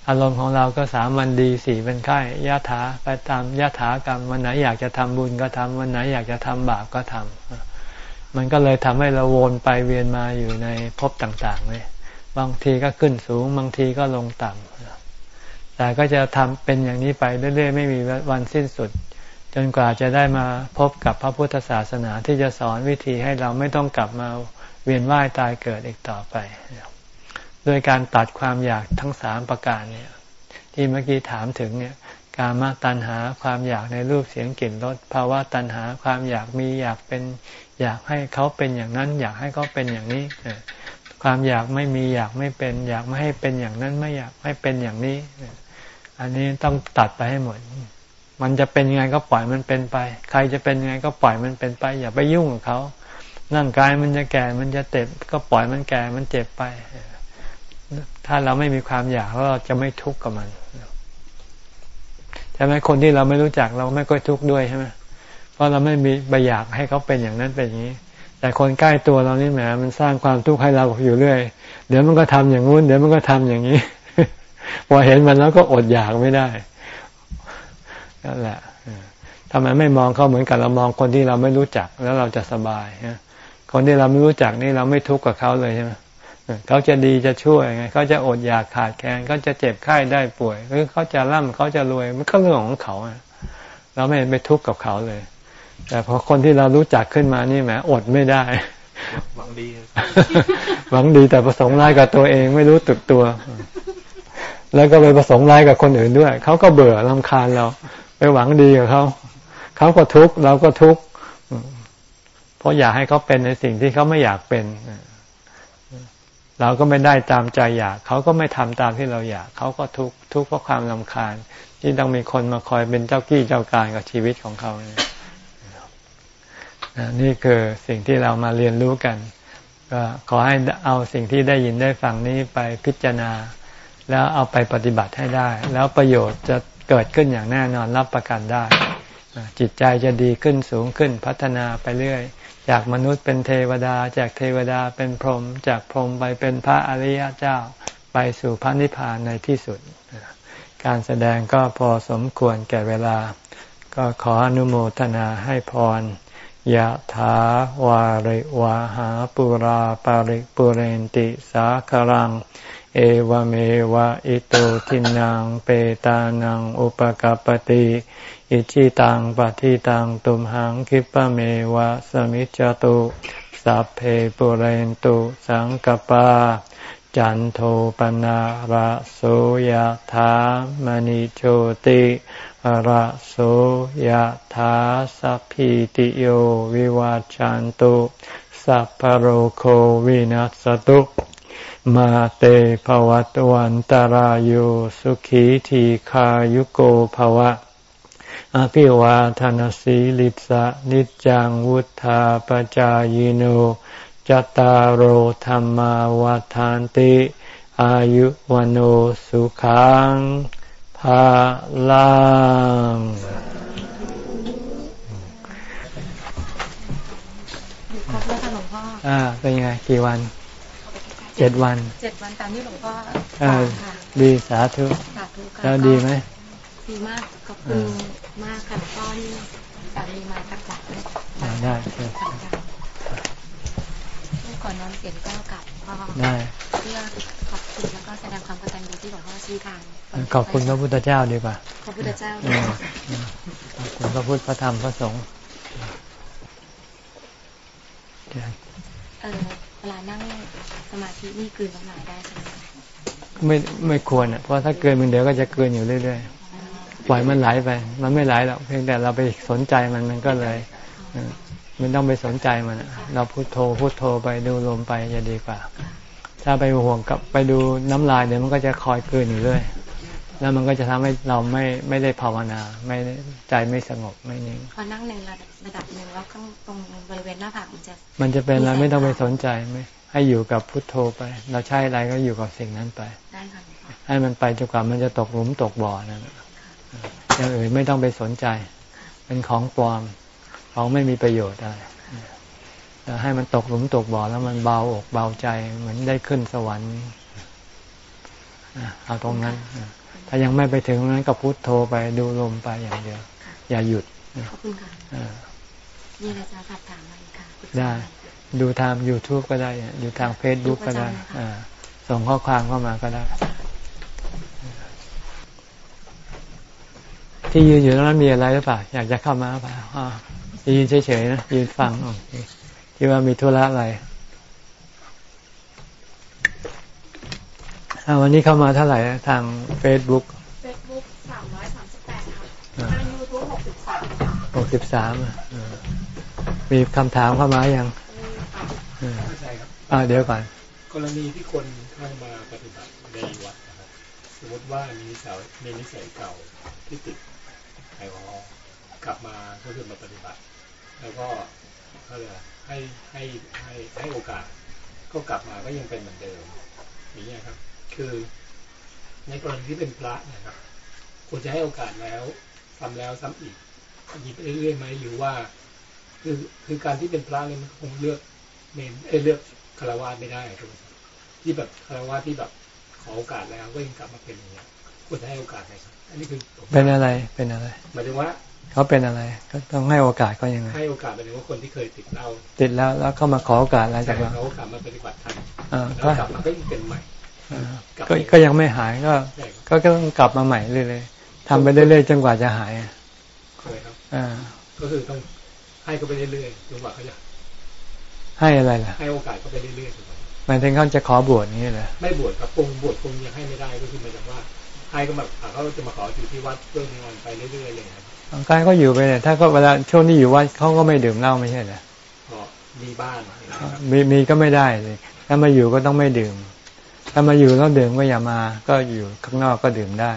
อารมณ์ของเราก็สามวันดีสี่เป็นไข้ยะถาไปตามยะถากรรมวันไหนอยากจะทำบุญก็ทำวันไหนอยากจะทำบาปก็ทำมันก็เลยทำให้เราวนไปเวียนมาอยู่ในภพต่างๆเลยบางทีก็ขึ้นสูง บางทีก็ลงต่ำแต่ก็จะทำเป็นอย่างนี้ไปเรื่อยๆไม่มีวันสิ้นสุด จนกว่าจะได้มาพบกับพระพุทธศาสนาที่จะสอนวิธีให้เราไม่ต้องกลับมาเวียนว่ายตายเกิดอีกต่อไปโดยการตัดความอยากทั้งสามประการเนี่ยที่เมื่อกี้ถามถึงเนี่ยกามตัณหาความอยากในรูปเสียงกลิ่นรสภาวะตัณหาความอยากมีอยากเป็นอยากให้เขาเป็นอย่างนั้น อยากให้เขาเป็นอย่างนี้ ความอยากไม่มีอยากไม่เป็น อยากไม่ให้เป็นอย่างนั้นไม่อยากให้เป็นอย่างนี้ อันนี้ต้องตัดไปให้หมด มันจะเป็นยังไงก็ปล่อยมันเป็นไป ใครจะเป็นยังไงก็ปล่อยมันเป็นไป อย่าไปยุ่งกับเขาร่างกายมันจะแก่มันจะเจ็บก็ปล่อยมันแก่มันเจ็บไป ถ้าเราไม่มีความอยากเราจะไม่ทุกข์กับมันใช่ไหมคนที่เราไม่รู้จักเราไม่ค่อยทุกข์ด้วยใช่ไหมเพราะเราไม่มีใบอยากให้เขาเป็นอย่างนั้นเป็นอย่างนี้ แต่คนใกล้ตัวเรานี่แหมมันสร้างความทุกข์ให้เราอยู่เรื่อย เดี๋ยวมันก็ทำอย่างงู้นเดี๋ยวมันก็ทำอย่างนี้ พอเห็นมันแล้วก็อดอยากไม่ได้ นั่นแหละทำไมไม่มองเขาเหมือนกันเรามองคนที่เราไม่รู้จักแล้วเราจะสบายคนที่เราไม่รู้จักนี่เราไม่ทุกข์กับเขาเลยใช่ไหมเขาจะดีจะช่วยไงเขาจะอดอยากขาดแคลนเขาจะเจ็บไข้ได้ป่วยหรือเขาจะร่ำเขาจะรวยมันก็เรื่องของเขาเราไม่ไปทุกข์กับเขาเลย แต่พอคนที่เรารู้จักขึ้นมานี่แหมอดไม่ได้หวังดีหวังดีแต่ประสงค์ร้ายกับตัวเองไม่รู้ตึกตัว แล้วก็ไปประสงค์ร้ายกับคนอื่นด้วยเขาก็เบื่อลำคาญเราไป หวังดีกับเขาเขาก็ทุกข์เราก็ทุกข์เพราะอยากให้เขาเป็นในสิ่งที่เขาไม่อยากเป็นเราก็ไม่ได้ตามใจอยากเขาก็ไม่ทำตามที่เราอยากเขาก็ทุกข์ทุกข์เพราะความลำคาญ ที่ต้องมีคนมาคอยเป็นเจ้ากี้เจ้าการกับชีวิตของเขาเนี่ยนี่คือสิ่งที่เรามาเรียนรู้กัน ก็ขอให้เอาสิ่งที่ได้ยินได้ฟังนี้ไปพิจารณา แล้วเอาไปปฏิบัติให้ได้ แล้วประโยชน์จะ เกิดขึ้นอย่างแน่นอนรับประกันได้ จิตใจจะดีขึ้นสูงขึ้นพัฒนาไปเรื่อย จากมนุษย์เป็นเทวดา จากเทวดาเป็นพรหมจากพรหมไปเป็นพระอริยเจ้า ไปสู่พระนิพพานในที่สุด การแสดงก็พอสมควรแก่เวลา ก็ขออนุโมทนาให้พรยะถาวาริวาหาปุราปาริปุเรนติสาครัง เอวเมวะอิโตทินังเปตานังอุปกปติอิจิตังปฏิตังตุมหังคิปะเมวะสมิจจตุสัพเพปุเรนตุสังกปา จันโทปนะระโสยธามณิโชติระโสยธาสัพพิติโยวิวาจันตุสัพพโรโควินัสตุ มาเตภวัตวันตารโยสุขีทีขายุโกภวะ อภิวาทานสีลิสะนิจังวุธาปจายโนจตารโหธรรมวาทานติ อายุวโนสุขังภาลังอ่า เป็นไง กี่วัน เจ็ดวันเจ็ดวันตามที่หลวงพ่ออ่าดีสาธุแล้วดีไหมดีมากขอบคุณมากค่ะพ่อนี่สามีมากับจักได้เพื่อก่อนนอนเสียงก็กลับพ่อได้เพื่อขอบคุณแล้วก็แสดงความกตัญญูที่หลวงพ่อชี้ทางขอบคุณพระพุทธเจ้าดีกว่าพระพุทธเจ้าขอบคุณพระพุทธพระธรรมพระสงฆ์เออเวลานั่ง สมาธินี่คืนน้ำลายได้ใช่ไหมไม่ไม่ควรอะเพราะถ้าเกินมันเดี๋ยวก็จะเกินอยู่เรื่อยๆปล่อยมันไหลไป มันไม่ไหลหรอกเพียงแต่เราไปสนใจมันมันก็เลยไม่ต้องไปสนใจมันเราพูดโทพูดโทไปดูลมไปจะดีกว่า ถ้าไปห่วงกับไปดูน้ำลายเดี๋ยวมันก็จะคอยเกินอยู่เรื่อยแล้วมันก็จะทำให้เราไม่ไม่ได้ภาวนา ไม่ใจไม่สงบไม่นิ่งพอนั่งในระดับหนึ่งแล้วข้างตรงบริเวณหน้าผากมันจะ มันจะเป็นอะไรไม่ต้องไปสนใจไม่ ให้อยู่กับพุทโธไป เราใช้อะไรก็อยู่กับสิ่งนั้นไป ให้มันไปจนกว่ามันจะตกหลุมตกบ่อนั่นอย่างอื่นไม่ต้องไปสนใจ เป็นของปลอม ของไม่มีประโยชน์อะไรแต่ให้มันตกหลุมตกบ่อแล้วมันเบาอกเบาใจ เหมือนได้ขึ้นสวรรค์เอาตรงนั้น ถ้ายังไม่ไปถึงนั้นก็พุทโธไปดูลมไปอย่างเดียว อย่าหยุดขอบคุณค่ะมีอะไรจะถามอะไรค่ะได้ ดูทาง YouTube ก็ได้ ดูทางเฟซบุ๊กก็ได้ส่งข้อความเข้ามาก็ได้ ที่ยืนอยู่นั้นมีอะไรหรือเปล่า อยากจะเข้ามาเปล่ายืนเฉยๆนะ ยืนฟังคิดว่ามีธุระอะไรวันนี้เข้ามาเท่าไหร่ทางเฟซบุ๊กเฟซบุ๊กสามร้อยสามสิบแปดทางยูทูบหกสิบสามหกสิบสามมีคำถามเข้ามายังใช่ครับ อ่าเดี๋ยวก่อนกรณีที่คนเข้ามาปฏิบัติในวัดนะครับสมมติว่ามีนิสัยมีนิสัยเก่าที่ติดแอลกอฮอล์กลับมาก็คือมาปฏิบัติ แล้วก็เขาเรียกให้ให้ให้ให้โอกาส ก็กลับมาก็ยังเป็นเหมือนเดิมอย่างนี้ครับ คือในกรณีที่เป็นพระนะครับควรจะให้โอกาสแล้วทำแล้วซ้ำอีกหยิบเรื่อยๆไหมหรือว่า คือคือการที่เป็นพระเนี่ยมันคงเลือก เมนเอเลือกคารวะไม่ได้ครับที่แบบคารวะที่แบบขอโอกาสแล้วก็ยังกลับมาเป็นอย่างเงี้ยควรจะให้โอกาสไหมครับอันนี้คือเป็นอะไรเป็นอะไรหมายถึงว่าเขาเป็นอะไร ก็ต้องให้โอกาสเขายังไงให้โอกาสหมายถึงว่าคนที่เคยติดเหล้าติดแล้วแล้วเขามาขอโอกาสอะไรจากเราเขากลับมาปฏิบัติธรรมแล้วกลับมาก็ยังเป็นใหม่ก็ก็ยังไม่หายก็ ก็ต้องกลับมาใหม่เรื่อยๆทำไปเรื่อยๆจนกว่าจะหายเคยครับอ่าก็คือต้องให้เขาไปเรื่อยๆจนกว่าเขาจะ ให้อะไรล่ะให้โอกาสเขาไปเรื่อยๆหมายถึงเขาจะขอบวชนี่เหรอไม่บวชครับคงบวชคงยังให้ไม่ได้ก็คือหมายถึงว่าให้ก็แบบเขาจะมาขออยู่ที่วัดเพื่อมีงานไปเรื่อยๆเลยครับการก็อยู่ไปเนี่ยถ้าก็เวลาช่วงที่อยู่วัดเขาก็ไม่ดื่มเหล้าไม่ใช่เหรอมีบ้านมีมีก็ไม่ได้เลยถ้ามาอยู่ก็ต้องไม่ดื่ม ถ้ามาอยู่แล้วดื่มก็อย่ามา ก็อยู่ข้างนอกก็ดื่มได้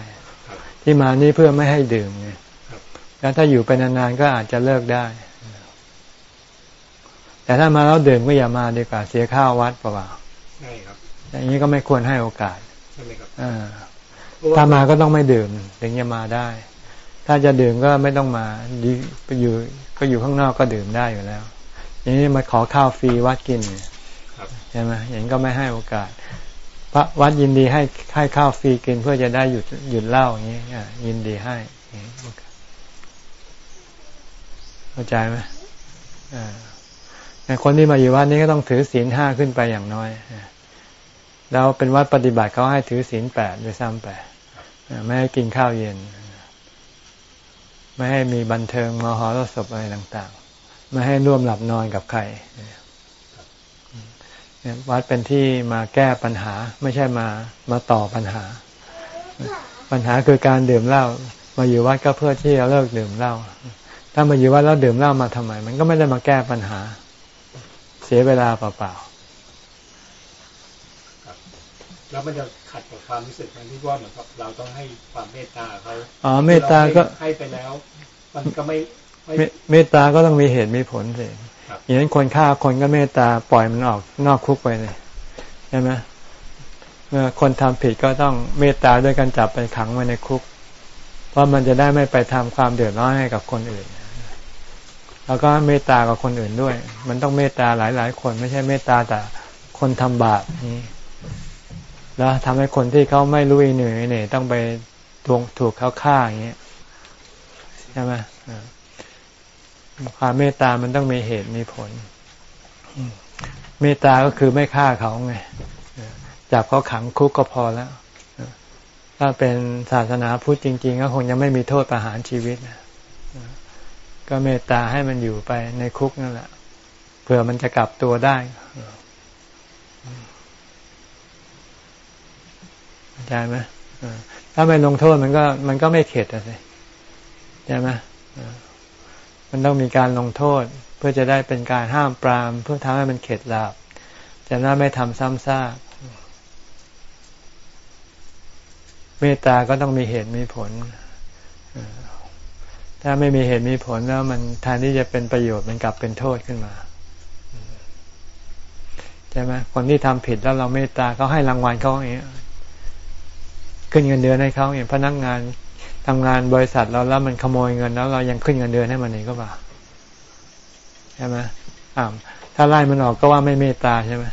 ที่มานี่เพื่อไม่ให้ดื่มไงแล้วถ้าอยู่ไปนานๆก็อาจจะเลิกได้ แต่ถ้ามาแล้วดื่มก็อย่ามาดีกว่าเสียข้าววัดเปล่าใช่ครับอย่างนี้ก็ไม่ควรให้โอกาสใช่ไหมครับถ้ามาก็ต้องไม่ดื่มถึงจะมาได้ ถ้าจะดื่มก็ไม่ต้องมาไปอยู่ก็อยู่ข้างนอกก็ดื่มได้อยู่แล้ว อย่างนี้มาขอข้าวฟรีวัดกินใช่ไหมอย่างนี้ก็ไม่ให้โอกาสพระวัดยินดีให้ให้ข้าวฟรีกินเพื่อจะได้หยุดหยุดเหล้าอย่างนี้ยินดีให้เข้าใจไหมอ่า คนที่มาอยู่วัดนี้ก็ต้องถือศีลห้าขึ้นไปอย่างน้อยแล้วเป็นวัดปฏิบัติเขาให้ถือศีลแปดด้วยซ้ำไปไม่ให้กินข้าวเย็น ไม่ให้มีบันเทิงมหรสพอะไรต่างๆ ไม่ให้ร่วมหลับนอนกับใครวัดเป็นที่มาแก้ปัญหา ไม่ใช่มามาต่อปัญหา ปัญหาคือการดื่มเหล้ามาอยู่วัดก็เพื่อที่จะเลิกดื่มเหล้าถ้ามาอยู่วัดแล้วดื่มเหล้ามาทำไม มันก็ไม่ได้มาแก้ปัญหา เสียเวลาเปล่าๆแล้วมันจะขัดกับความรู้สึกมันที่ว่าเหมือนกับเราต้องให้ความเมตตาเขาอ๋อเมตตาก็ให้ไปแล้ว มันก็ไม่เมตตาก็ต้องมีเหตุมีผลสิอย่างนั้นคนฆ่าคนก็เมตตาปล่อยมันออกนอกคุกไปเลยใช่ไหมเมื่อคนทำผิดก็ต้องเมตตาด้วยการจับไปขังไว้ในคุก เพราะมันจะได้ไม่ไปทำความเดือดร้อนให้กับคนอื่น แล้วก็เมตตากับคนอื่นด้วย มันต้องเมตตาหลาย ๆ คนไม่ใช่เมตตาแต่คนทำบาปนี้แล้วทำให้คนที่เขาไม่รู้เหนื่อยเนี่ยต้องไปทวงถูกเขาฆ่าอย่างเงี้ยใช่ไหมความเมตตามันต้องมีเหตุมีผล เมตตาก็คือไม่ฆ่าเขาไงจับเขาขังคุกก็พอแล้วถ้าเป็นศาสนาพุทธจริง ๆ ก็คงยังไม่มีโทษประหารชีวิต ก็เมตตาให้มันอยู่ไปในคุกนั่นแหละเผื่อมันจะกลับตัวได้ใช่ไหมถ้าไม่ลงโทษมันก็ มันก็ไม่เข็ดอะไรใช่ไหมมันต้องมีการลงโทษ เพื่อจะได้เป็นการห้ามปราม เพื่อทำให้มันเข็ดหลาบจะน่าไม่ทำซ้ำซากเมตตาก็ต้องมีเหตุมีผล ถ้าไม่มีเหตุมีผลแล้วมันแทนที่จะเป็นประโยชน์มันกลับเป็นโทษขึ้นมาใช่ไหมคนที่ทำผิดแล้วเราเมตตาเขาให้รางวัลเขาอย่างนี้ขึ้นเงินเดือนให้เขาอย่างพนักงานทำงานบริษัทเราแล้วมันขโมยเงินแล้ว เรายังขึ้นเงินเดือนให้มันอีกก็ป่าใช่ไหมอ่าถ้าไล่มันออกก็ว่าไม่เมตตาใช่ไหม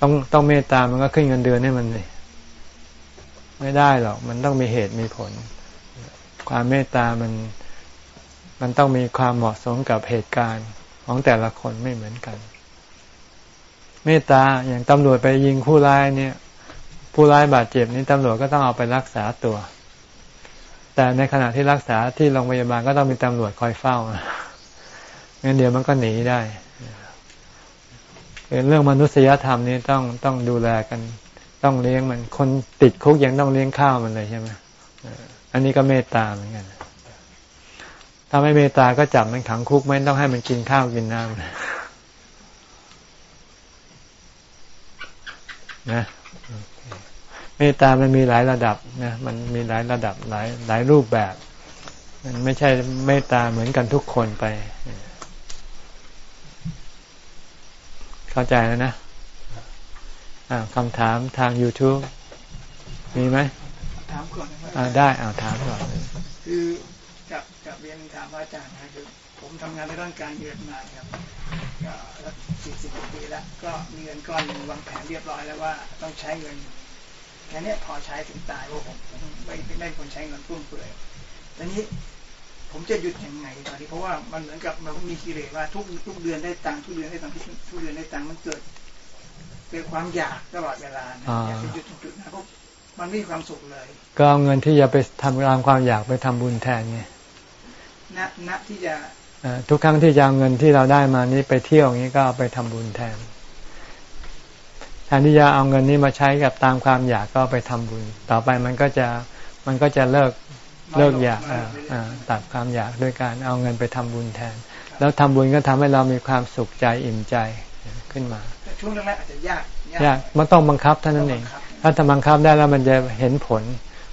ต้องต้องเมตตามันก็ขึ้นเงินเดือนให้มันเลยไม่ได้หรอกมันต้องมีเหตุมีผล ความเมตตามัน มันต้องมีความเหมาะสมกับเหตุการณ์ของแต่ละคนไม่เหมือนกัน เมตตาอย่างตำรวจไปยิงผู้ร้ายเนี่ย ผู้ร้ายบาดเจ็บนี้ตำรวจก็ต้องเอาไปรักษาตัว แต่ในขณะที่รักษาที่โรงพยาบาลก็ต้องมีตำรวจคอยเฝ้างั้นเดี๋ยวมันก็หนีได้เรื่องมนุษยธรรมนี้ต้องต้องดูแลกัน ต้องเลี้ยงมันคนติดคุกยังต้องเลี้ยงข้าวมันเลยใช่ไหมอันนี้ก็เมตตาเหมือนกัน ถ้าไม่เมตตาก็จับมันขังคุกไม่ต้องให้มันกินข้าวกินน้ำนะเมตตามันมีหลายระดับนะมันมีหลายระดับหลายหลายรูปแบบ มันไม่ใช่เมตตาเหมือนกันทุกคนไป เข้าใจแล้วนะคำถามทาง YouTube มีไหมถามก่อนนะได้เอาถามก่อนคือจะจะเรียน ถามอาจารย์นะคือผมทำงานในด้านการเงินมาครับก็สี่สิบปีแล้ว ก็มีเงินก้อนหนึ่งวางแผนเรียบร้อยแล้วว่าต้องใช้เงินแค่นี้พอใช้ถึงตายเพราะผมผมไม่ไม่ควรใช้เงินฟุ่มเฟือยตอนนี้ผมจะหยุดยังไงตอนนี้เพราะว่ามันเหมือนกับมันมีกิเลสว่าทุกทุกเดือนได้ตังค์ทุกเดือนได้ตังค์ทุกเดือนได้ตังค์มันเกิดเกิดความอยากตลอดเวลาอยากจะหยุดจุดนะเพราะมันไม่มีความสุขเลย ก็เอาเงินที่จะไปทำตามความอยากไปทำบุญแทนไง ณณที่จะทุกครั้งที่จะเอาเงินที่เราได้มานี้ไปเที่ยวอย่างนี้ก็เอาไปทำบุญแทนแทนที่จะเอาเงินนี้มาใช้กับตามความอยากก็ไปทำบุญ ต่อไปมันก็จะมันก็จะเลิกเลิกอยากตัดความอยากด้วยการเอาเงินไปทำบุญแทน แล้วทำบุญก็ทำให้เรามีความสุขใจอิ่มใจขึ้นมาช่วงแรกอาจจะยากยากมันต้องบังคับเท่านั้นเอง ถ้าทำบังคับได้แล้วมันจะเห็นผล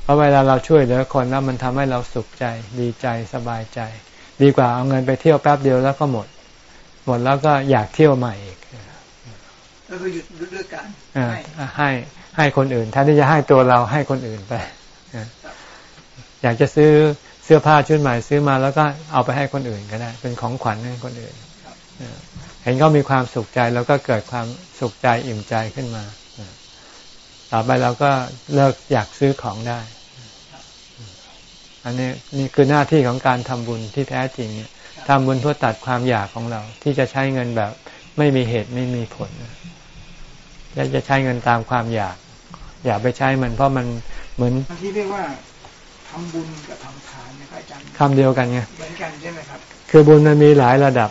เพราะเวลาเราช่วยเหลือคนแล้วมันทำให้เราสุขใจ ดีใจสบายใจ ดีกว่าเอาเงินไปเที่ยวแป๊บเดียวแล้วก็หมด หมดแล้วก็อยากเที่ยวใหม่อีกก็คือหยุดด้วยกันให้ให้คนอื่นแทนที่จะให้ตัวเราให้คนอื่นไปอยากจะซื้อเสื้อผ้าชุดใหม่ซื้อมาแล้วก็เอาไปให้คนอื่นก็ได้ เป็นของขวัญให้คนอื่นเห็นเขามีความสุขใจแล้วก็เกิดความสุขใจอิ่มใจขึ้นมาต่อไปเราก็เลิกอยากซื้อของได้ อันนี้นี่คือหน้าที่ของการทำบุญที่แท้จริงเนี่ยทำบุญเพื่อตัดความอยากของเรา ที่จะใช้เงินแบบไม่มีเหตุไม่มีผลและจะใช้เงินตามความอยาก อย่าไปใช้มันเพราะมันเหมือนที่เรียกว่าทำบุญกับทำทานนะครับอาจารย์คำเดียวกันไงเหมือนกันใช่ไหมครับ คือบุญมันมีหลายระดับ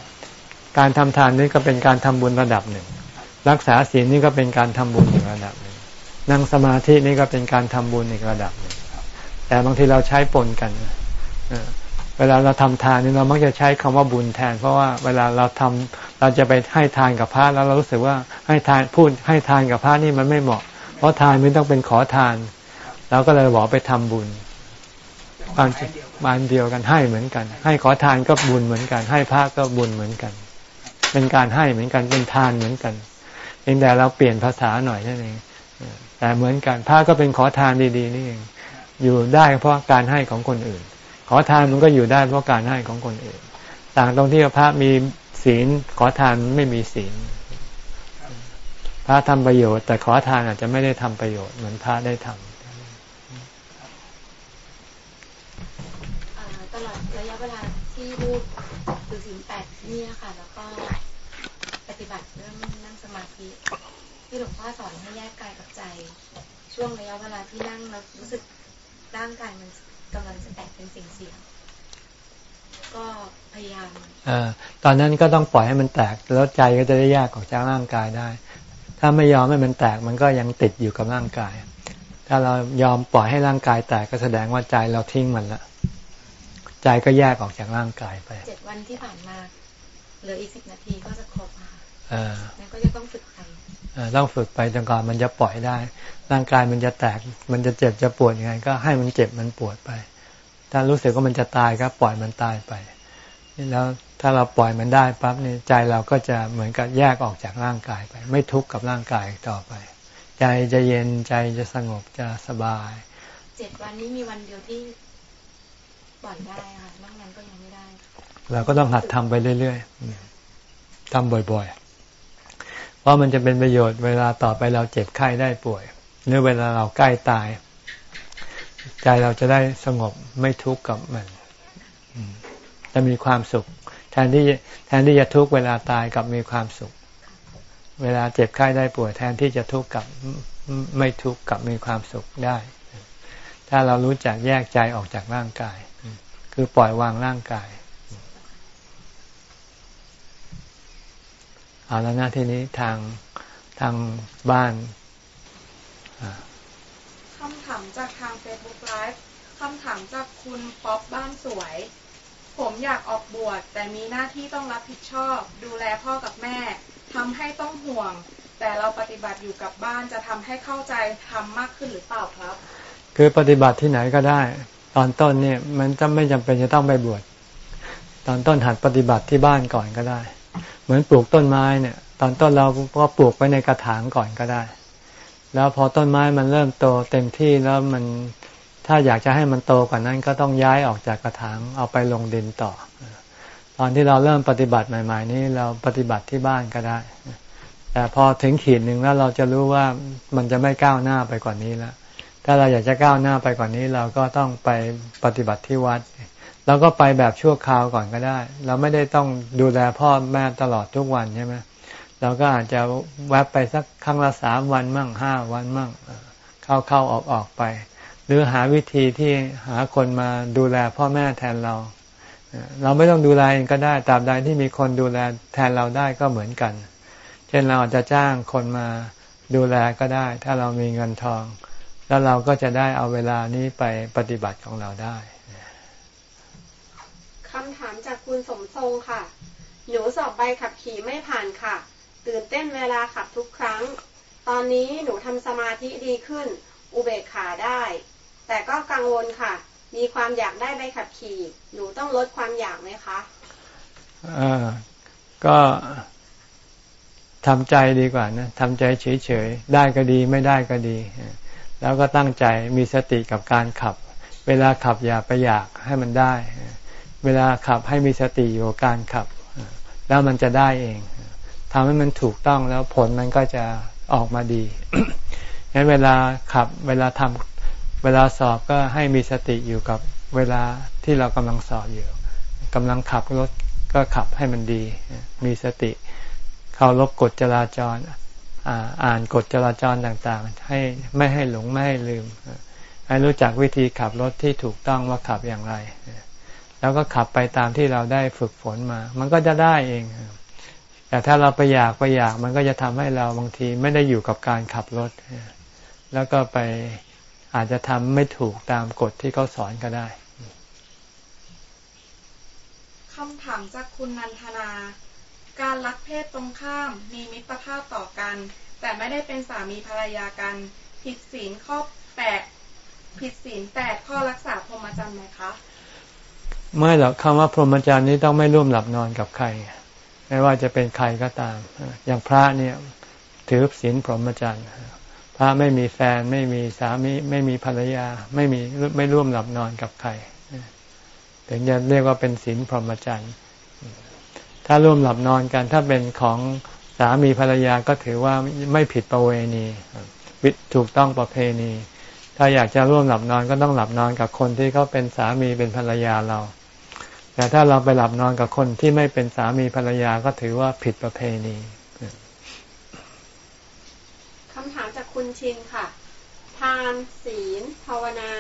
การทำทานนี่ก็เป็นการทำบุญระดับหนึ่ง รักษาศีลนี่ก็เป็นการทำบุญอีกระดับหนึ่งนั่งสมาธินี่ก็เป็นการทำบุญอีกระดับหนึ่ง แต่บางทีเราใช้ปนกันเวลาเราทำทานนี่เรามักจะใช้คำว่าบุญแทน เพราะว่าเวลาเราทำเราจะไปให้ทานกับพระแล้วเรารู้สึกว่าให้ทานพูดให้ทานกับพระนี่มันไม่เหมาะ เพราะทานไม่ต้องเป็นขอทานเราก็เลยบอกไปทำบุญความบานเดียวกันให้เหมือนกัน ให้ขอทานก็บุญเหมือนกัน ให้พระก็บุญเหมือนกัน เป็นการให้เหมือนกันเป็นทานเหมือนกันเองแต่เราเปลี่ยนภาษาหน่อยนั่นเองแต่เหมือนกันพระก็เป็นขอทานดีๆนี่เอง อยู่ได้เพราะการให้ของคนอื่น ขอทานมันก็อยู่ได้เพราะการให้ของคนอื่น ต่างตรงที่พระมีศีลขอทานไม่มีศีล พระทำประโยชน์ แต่ขอทานอาจจะไม่ได้ทำประโยชน์เหมือนพระได้ทำตลอดระยะเวลาที่รูปถือศีลแปดนี่ค่ะ แล้วก็ปฏิบัติเรื่องนั่งสมาธิที่หลวงพ่อสอนให้แยกกายกับใจ ช่วงระยะเวลาที่นั่งเรารู้สึก ร่างกายมันกำลังจะแตกเป็นสิ่งเสียงก็พยายามอตอนนั้นก็ต้องปล่อยให้มันแตกแล้วใจก็จะได้แยกออกจากร่างกายได้ ถ้าไม่ยอมให้มันแตกมันก็ยังติดอยู่กับร่างกาย ถ้าเรายอมปล่อยให้ร่างกายแตกก็แสดงว่าใจเราทิ้งมันละใจก็แยกออกจากร่างกายไปเจ็ดวันที่ผ่านมาเหลืออีกสิบนาทีก็จะครบค่ะนั่นก็จะต้องฝึกไป ต้องฝึกไปจนกว่ามันจะปล่อยได้ ร่างกายมันจะแตก มันจะเจ็บจะปวดยังไง ก็ให้มันเจ็บมันปวดไป ถ้ารู้สึกว่ามันจะตายก็ปล่อยมันตายไปแล้วถ้าเราปล่อยมันได้ปั๊บนี่ใจเราก็จะเหมือนกับแยกออกจากร่างกายไป ไม่ทุกข์กับร่างกายต่อไป ใจจะเย็นใจจะสงบจะสบายเจ็ดวันนี้มีวันเดียวที่ปล่อยได้ค่ะนอกนั้นก็ยังไม่ได้ เราก็ต้องหัดทำไปเรื่อยๆทำบ่อย ๆ เพราะมันจะเป็นประโยชน์เวลาต่อไปเราเจ็บไข้ได้ป่วย หรือเวลาเราใกล้ตาย ใจเราจะได้สงบไม่ทุกข์กับมัน จะมีความสุข แทนที่แทนที่จะทุกข์เวลาตายกับมีความสุข เวลาเจ็บไข้ได้ป่วย แทนที่จะทุกข์กับไม่ทุกข์กับมีความสุขได้ ถ้าเรารู้จักแยกใจออกจากร่างกาย คือปล่อยวางร่างกาย เอาแล้วนะทีนี้ทางทางบ้านคำถามจากทางเฟซบุ๊กไลฟ์คำถามจากคุณป๊อปบ้านสวย ผมอยากออกบวชแต่มีหน้าที่ต้องรับผิดชอบ ดูแลพ่อกับแม่ทำให้ต้องห่วง แต่เราปฏิบัติอยู่กับบ้านจะทำให้เข้าใจทำมากขึ้นหรือเปล่าครับ คือปฏิบัติที่ไหนก็ได้ ตอนต้นเนี่ยมันจะไม่จำเป็นจะต้องไปบวชตอนต้นหัดปฏิบัติที่บ้านก่อนก็ได้ เหมือนปลูกต้นไม้เนี่ย ตอนต้นเราก็ปลูกไว้ในกระถางก่อนก็ได้ แล้วพอต้นไม้มันเริ่มโตเต็มที่แล้วมันถ้าอยากจะให้มันโตกว่านั้นก็ต้องย้ายออกจากกระถางเอาไปลงดินต่อ ตอนที่เราเริ่มปฏิบัติใหม่ ๆ นี้เราปฏิบัติที่บ้านก็ได้ แต่พอถึงขีดหนึ่งแล้วเราจะรู้ว่ามันจะไม่ก้าวหน้าไปกว่านี้แล้วถ้าเราอยากจะก้าวหน้าไปกว่านี้ เราก็ต้องไปปฏิบัติที่วัด เราก็ไปแบบชั่วคราวก่อนก็ได้ เราไม่ได้ต้องดูแลพ่อแม่ตลอดทุกวันใช่ไหมเราก็อาจจะแวบไปสักครั้งละสามวันมั่งห้าวันมั่ง เข้าเข้าออกออกไป หรือหาวิธีที่หาคนมาดูแลพ่อแม่แทนเรา เราไม่ต้องดูแลเองก็ได้ตาบใดที่มีคนดูแลแทนเราได้ก็เหมือนกัน เช่นเราอาจจะจ้างคนมาดูแลก็ได้ ถ้าเรามีเงินทอง แล้วเราก็จะได้เอาเวลานี้ไปปฏิบัติของเราได้คำถามจาก คุณสมทรงค่ะ หนูสอบใบขับขี่ไม่ผ่านค่ะ ตื่นเต้นเวลาขับทุกครั้ง ตอนนี้หนูทำสมาธิดีขึ้น อุเบกขาได้ แต่ก็กังวลค่ะ มีความอยากได้ใบขับขี่ หนูต้องลดความอยากไหมคะอ่าก็ทำใจดีกว่านะทำใจเฉยๆ ได้ก็ดีไม่ได้ก็ดี แล้วก็ตั้งใจมีสติกับการขับ เวลาขับอย่าไปอยากให้มันได้ เวลาขับให้มีสติอยู่การขับ แล้วมันจะได้เองทำให้มันถูกต้องแล้วผลมันก็จะออกมาดีงั้นเวลาขับเวลาทำเวลาสอบก็ให้มีสติอยู่กับเวลาที่เรากำลังสอบอยู่กำลังขับรถก็ขับให้มันดี มีสติเคารพกฎจราจรอ่านกฎจราจรต่างๆ ให้ไม่ให้หลงไม่ให้ลืม ให้รู้จักวิธีขับรถที่ถูกต้องว่าขับอย่างไร แล้วก็ขับไปตามที่เราได้ฝึกฝนมา มันก็จะได้เอง แต่ถ้าเราไปอยากไปอยาก มันก็จะทำให้เราบางทีไม่ได้อยู่กับการขับรถ แล้วก็ไปอาจจะทำไม่ถูกตามกฎที่เขาสอนก็ได้คำถามจากคุณนันทนา การรักเพศตรงข้ามมีมิตรภาพต่อกัน แต่ไม่ได้เป็นสามีภรรยากัน ผิดศีลข้อแปดผิดศีลแปดข้อรักษาพรหมจรรย์ไหมคะ ไม่หรอกคำว่าพรหมจรรย์นี้ต้องไม่ร่วมหลับนอนกับใคร ไม่ว่าจะเป็นใครก็ตาม อย่างพระเนี่ยถือศีลพรหมจรรย์พระไม่มีแฟนไม่มีสามีไม่มีภรรยา ไม่มีไม่ร่วมหลับนอนกับใครถึงจะเรียกว่าเป็นศีลพรหมจรรย์ถ้าร่วมหลับนอนกัน ถ้าเป็นของสามีภรรยาก็ถือว่าไม่ผิดประเวณีถูกต้องประเพณี ถ้าอยากจะร่วมหลับนอนก็ต้องหลับนอนกับคนที่เขาเป็นสามีเป็นภรรยาเรา แต่ถ้าเราไปหลับนอนกับคนที่ไม่เป็นสามีภรรยาก็ถือว่าผิดประเพณีคำถามจากคุณชินค่ะ ทานศีล ภาวนา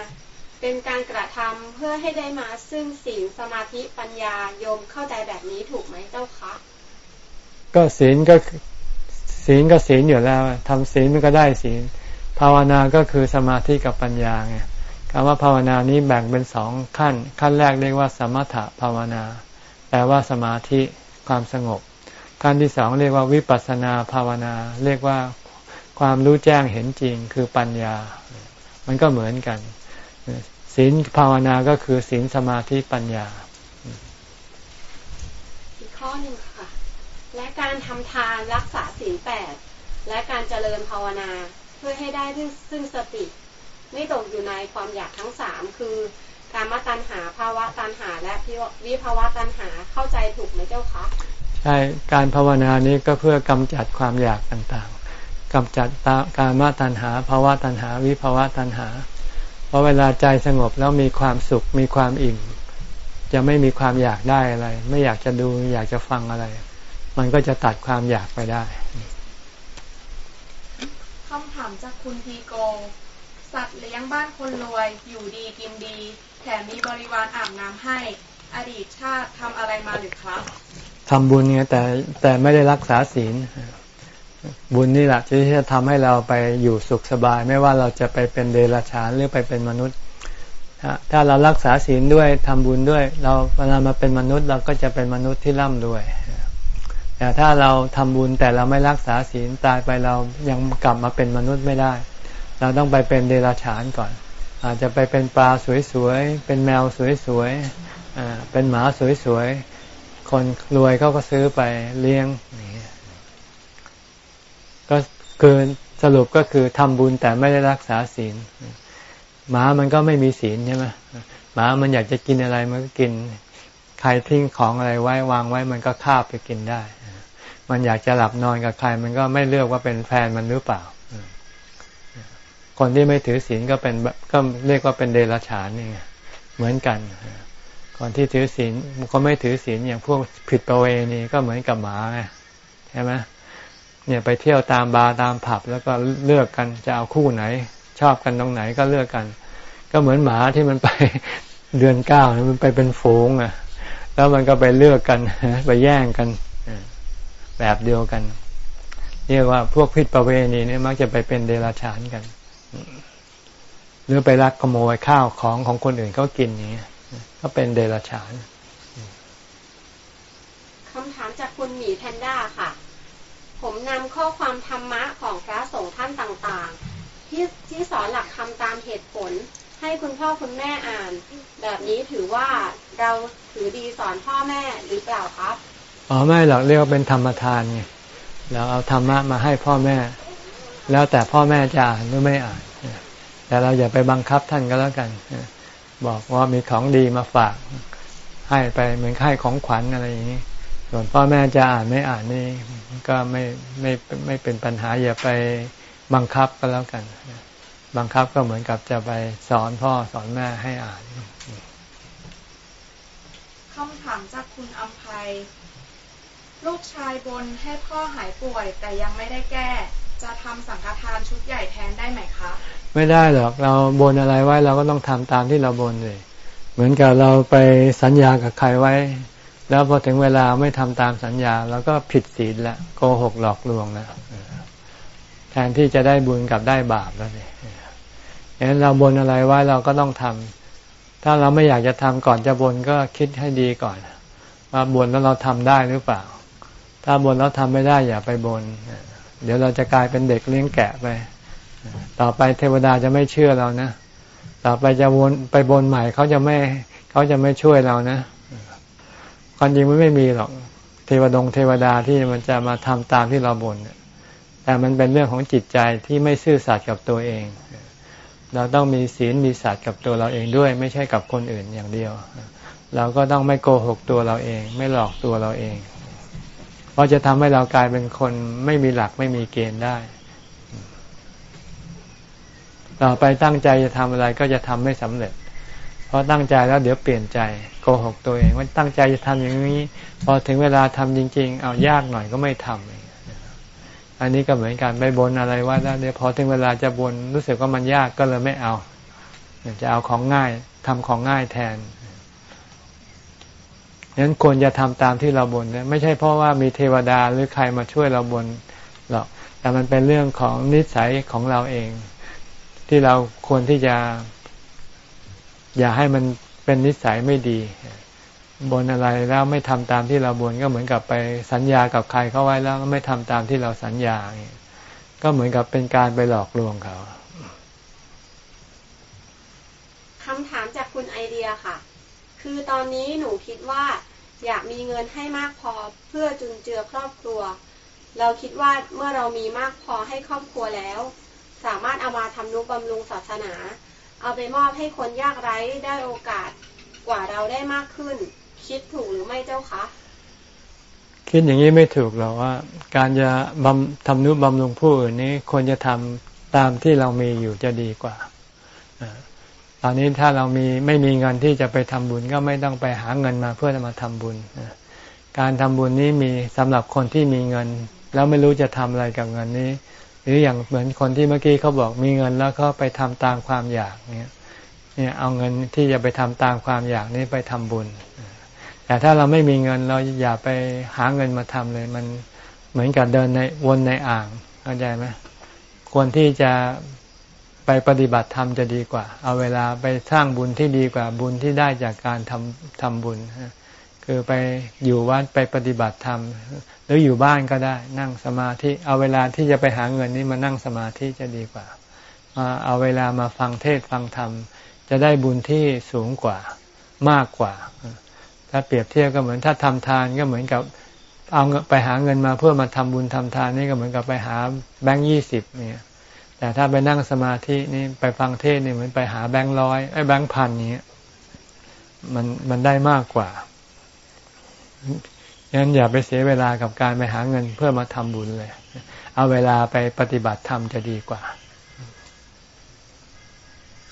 เป็นการกระทำเพื่อให้ได้มาซึ่งศีลสมาธิปัญญาโยมเข้าใจแบบนี้ถูกไหมเจ้าคะ ก็ศีลก็ศีลก็ศีลอยู่แล้วทำศีลมันก็ได้ศีล ภาวนาก็คือสมาธิกับปัญญาไง คำว่าภาวนานี้แบ่งเป็นสองขั้น ขั้นแรกเรียกว่า สมถะภาวนา แปลว่าสมาธิความสงบ ขั้นที่สองเรียกว่าวิปัสสนาภาวนา เรียกว่าความรู้แจ้งเห็นจริงคือปัญญา มันก็เหมือนกันศีลภาวนาก็คือศีลสมาธิปัญญาอีกข้อหนึ่งค่ะ และการทำทานรักษาศีลแปดและการเจริญภาวนาเพื่อให้ได้ซึ่งสติ ไม่ตกอยู่ในความอยากทั้งสามคือการมาตัญหาภาวะตัญหาและวิภาวะตัญหาเข้าใจถูกไหมเจ้าคะใช่การภาวนานี้ก็เพื่อกำจัดความอยากต่างๆกำจัดการมาตัญหาภาวะตัญหา วิภาวะตัญหา เพราะเวลาใจสงบแล้วมีความสุขมีความอิ่ม จะไม่มีความอยากได้อะไร ไม่อยากจะดูอยากจะฟังอะไร มันก็จะตัดความอยากไปได้คำถามจากคุณทีโก สัตว์เลี้ยงบ้านคนรวย อยู่ดีกินดี แถมมีบริวารอาบน้ำให้ อดีตชาติทำอะไรมาหรือครับทำบุญไงแต่แต่ไม่ได้รักษาศีล บุญนี่แหละที่จะทำให้เราไปอยู่สุขสบาย ไม่ว่าเราจะไปเป็นเดรัจฉานหรือไปเป็นมนุษย์ถ้าเรารักษาศีลด้วยทำบุญด้วย เราเวลามาเป็นมนุษย์เราก็จะเป็นมนุษย์ที่ร่ำรวยแต่ถ้าเราทำบุญแต่เราไม่รักษาศีลตายไปเรายังกลับมาเป็นมนุษย์ไม่ได้ เราต้องไปเป็นเดรัจฉานก่อน อาจจะไปเป็นปลาสวยๆ เป็นแมวสวยๆเป็นหมาสวยๆ คนรวยเขาก็ซื้อไปเลี้ยงก็คือสรุปก็คือทำบุญแต่ไม่ได้รักษาศีล หมามันก็ไม่มีศีลใช่ไหมหมามันอยากจะกินอะไรมันก็กินใครทิ้งของอะไรไว้วางไว้มันก็คาบไปกินได้ มันอยากจะหลับนอนกับใคร มันก็ไม่เลือกว่าเป็นแฟนมันหรือเปล่า คนที่ไม่ถือศีลก็เป็นก็เรียกว่าเป็นเดรัจฉานนี่เหมือนกันคนที่ถือศีลก็ไม่ถือศีลอย่างพวกผิดประเวณีก็เหมือนกับหมาใช่ไหมเนี่ยไปเที่ยวตามบาร์ตามผับแล้วก็เลือกกันจะเอาคู่ไหน ชอบกันตรงไหนก็เลือกกัน ก็เหมือนหมาที่มันไปเดือนเก้ามันไปเป็นฝูงอะ แล้วมันก็ไปเลือกกันไปแย่งกันแบบเดียวกันเรียกว่าพวกพิษประเวณีนี่มักจะไปเป็นเดรัจฉานกัน หรือไปรักขโมยข้าวของของคนอื่นเขากินอย่างนี้ก็เป็นเดรัจฉานคำถามจากคุณหมีแพนด้าค่ะ ผมนำข้อความธรรมะของพระสงฆ์ท่านต่างที่ที่สอนหลักคำตามเหตุผล ให้คุณพ่อคุณแม่อ่าน แบบนี้ถือว่าเราถือดีสอนพ่อแม่หรือเปล่าครับอ๋อไม่หรอกเรียกว่าเป็นธรรมทานไงเราเอาธรรมะมาให้พ่อแม่ แล้วแต่พ่อแม่จะอ่านหรือไม่อ่าน แต่เราอย่าไปบังคับท่านก็แล้วกัน บอกว่ามีของดีมาฝาก ให้ไปเหมือนให้ของขวัญอะไรอย่างนี้ ส่วนพ่อแม่จะอ่านไม่อ่านนี่ก็ไม่ไม่ไม่เป็นปัญหาอย่าไปบังคับก็แล้วกัน บังคับก็เหมือนกับจะไปสอนพ่อสอนแม่ให้อ่านคำถามจากคุณอัมภัย ลูกชายบนให้พ่อหายป่วยแต่ยังไม่ได้แก้ จะทำสังฆทานชุดใหญ่แทนได้ไหมคะ ไม่ได้หรอกเราบนอะไรไว้เราก็ต้องทำตามที่เราบนเลย เหมือนกับเราไปสัญญากับใครไว้ แล้วพอถึงเวลาไม่ทำตามสัญญาเราก็ผิดศีลล้วโกหกหลอกลวงแล้วแทนที่จะได้บุญกับได้บาปแล้วเนี่ยอย่างนั้นเราบนอะไรไว้เราก็ต้องทำถ้าเราไม่อยากจะทำก่อนจะบนก็คิดให้ดีก่อนว่าบนแล้วเราทำได้หรือเปล่า ถ้าบนแล้วทำไม่ได้อย่าไปบนเเดี๋ยวเราจะกลายเป็นเด็กเลี้ยงแกะไป ต่อไปเทวดาจะไม่เชื่อเรานะ ต่อไปจะวนไปบนใหม่เขาจะไม่เขาจะไม่ช่วยเรานะความจริงมันไม่มีหรอกเทวดงเทวดาที่มันจะมาทำตามที่เราบนแต่มันเป็นเรื่องของจิตใจที่ไม่ซื่อสัตย์กับตัวเอง เราต้องมีศีลมีสัตย์กับตัวเราเองด้วย ไม่ใช่กับคนอื่นอย่างเดียว เราก็ต้องไม่โกหกตัวเราเอง ไม่หลอกตัวเราเอง เพราะจะทำให้เรากลายเป็นคนไม่มีหลักไม่มีเกณฑ์ได้ ต่อไปตั้งใจจะทำอะไรก็จะทำไม่สำเร็จ เพราะตั้งใจแล้วเดี๋ยวเปลี่ยนใจโกหกตัวเองว่าตั้งใจจะทำอย่างนี้ พอถึงเวลาทำจริง ๆ เอายากหน่อยก็ไม่ทำอันนี้ก็เหมือนกันไปบนอะไรว่าแล้วเดี๋ยวพอถึงเวลาจะบนรู้สึกว่ามันยากก็เลยไม่เอาจะเอาของง่ายทำของง่ายแทน ฉะนั้นควรจะทำตามที่เราบนเนี่ยไม่ใช่เพราะว่ามีเทวดาหรือใครมาช่วยเราบนหรอก แต่มันเป็นเรื่องของนิสัยของเราเอง ที่เราควรที่จะ อย่าให้มันเป็นนิสัยไม่ดีบนอะไรแล้วไม่ทำตามที่เราบนก็เหมือนกับไปสัญญากับใครเข้าไว้แล้วไม่ทำตามที่เราสัญญา ก็เหมือนกับเป็นการไปหลอกลวงเขาคำถามจากคุณไอเดียค่ะ คือตอนนี้หนูคิดว่าอยากมีเงินให้มากพอเพื่อจุนเจือครอบครัว เราคิดว่าเมื่อเรามีมากพอให้ครอบครัวแล้ว สามารถเอามาทำนุบำรุงศาสนา เอาไปมอบให้คนยากไร้ได้โอกาสกว่าเราได้มากขึ้น คิดถูกหรือไม่เจ้าคะ คิดอย่างนี้ไม่ถูกหรอกว่า การจะบำทำนุบำรุงผู้อื่นนี้ควรจะทำตามที่เรามีอยู่จะดีกว่า ตอนนี้ถ้าเรามีไม่มีเงินที่จะไปทำบุญก็ไม่ต้องไปหาเงินมาเพื่อจะมาทำบุญ การทำบุญนี้มีสำหรับคนที่มีเงิน แล้วไม่รู้จะทำอะไรกับเงินนี้ หรืออย่างเหมือนคนที่เมื่อกี้เขาบอกมีเงินแล้วก็ไปทำตามความอยากเนี่ยเนี่ยเอาเงินที่จะไปทำตามความอยากนี้ไปทำบุญ แต่ถ้าเราไม่มีเงินเราอย่าไปหาเงินมาทำเลย มันเหมือนกับเดินในวนในอ่างเข้าใจไหมควรที่จะ ไปปฏิบัติธรรมจะดีกว่า เอาเวลาไปสร้างบุญที่ดีกว่าบุญที่ได้จากการทำทำบุญ คือไปอยู่วัดไปปฏิบัติธรรม หรืออยู่บ้านก็ได้นั่งสมาธิ เอาเวลาที่จะไปหาเงินนี้มานั่งสมาธิจะดีกว่ามาเอาเวลามาฟังเทศฟังธรรม จะได้บุญที่สูงกว่ามากกว่า ถ้าเปรียบเทียบก็เหมือนถ้าทำทานก็เหมือนกับเอาไปหาเงินมาเพื่อมาทำบุญทำทานนี่ก็เหมือนกับไปหาแบงค์ยี่สิบเนี่ย แต่ถ้าไปนั่งสมาธินี่ไปฟังเทศนี่เหมือนไปหาแบงค์ร้อยไอ้แบงค์พันนี้มันมันได้มากกว่างั้นอย่าไปเสียเวลากับการไปหาเงินเพื่อมาทำบุญเลย เอาเวลาไปปฏิบัติธรรมจะดีกว่า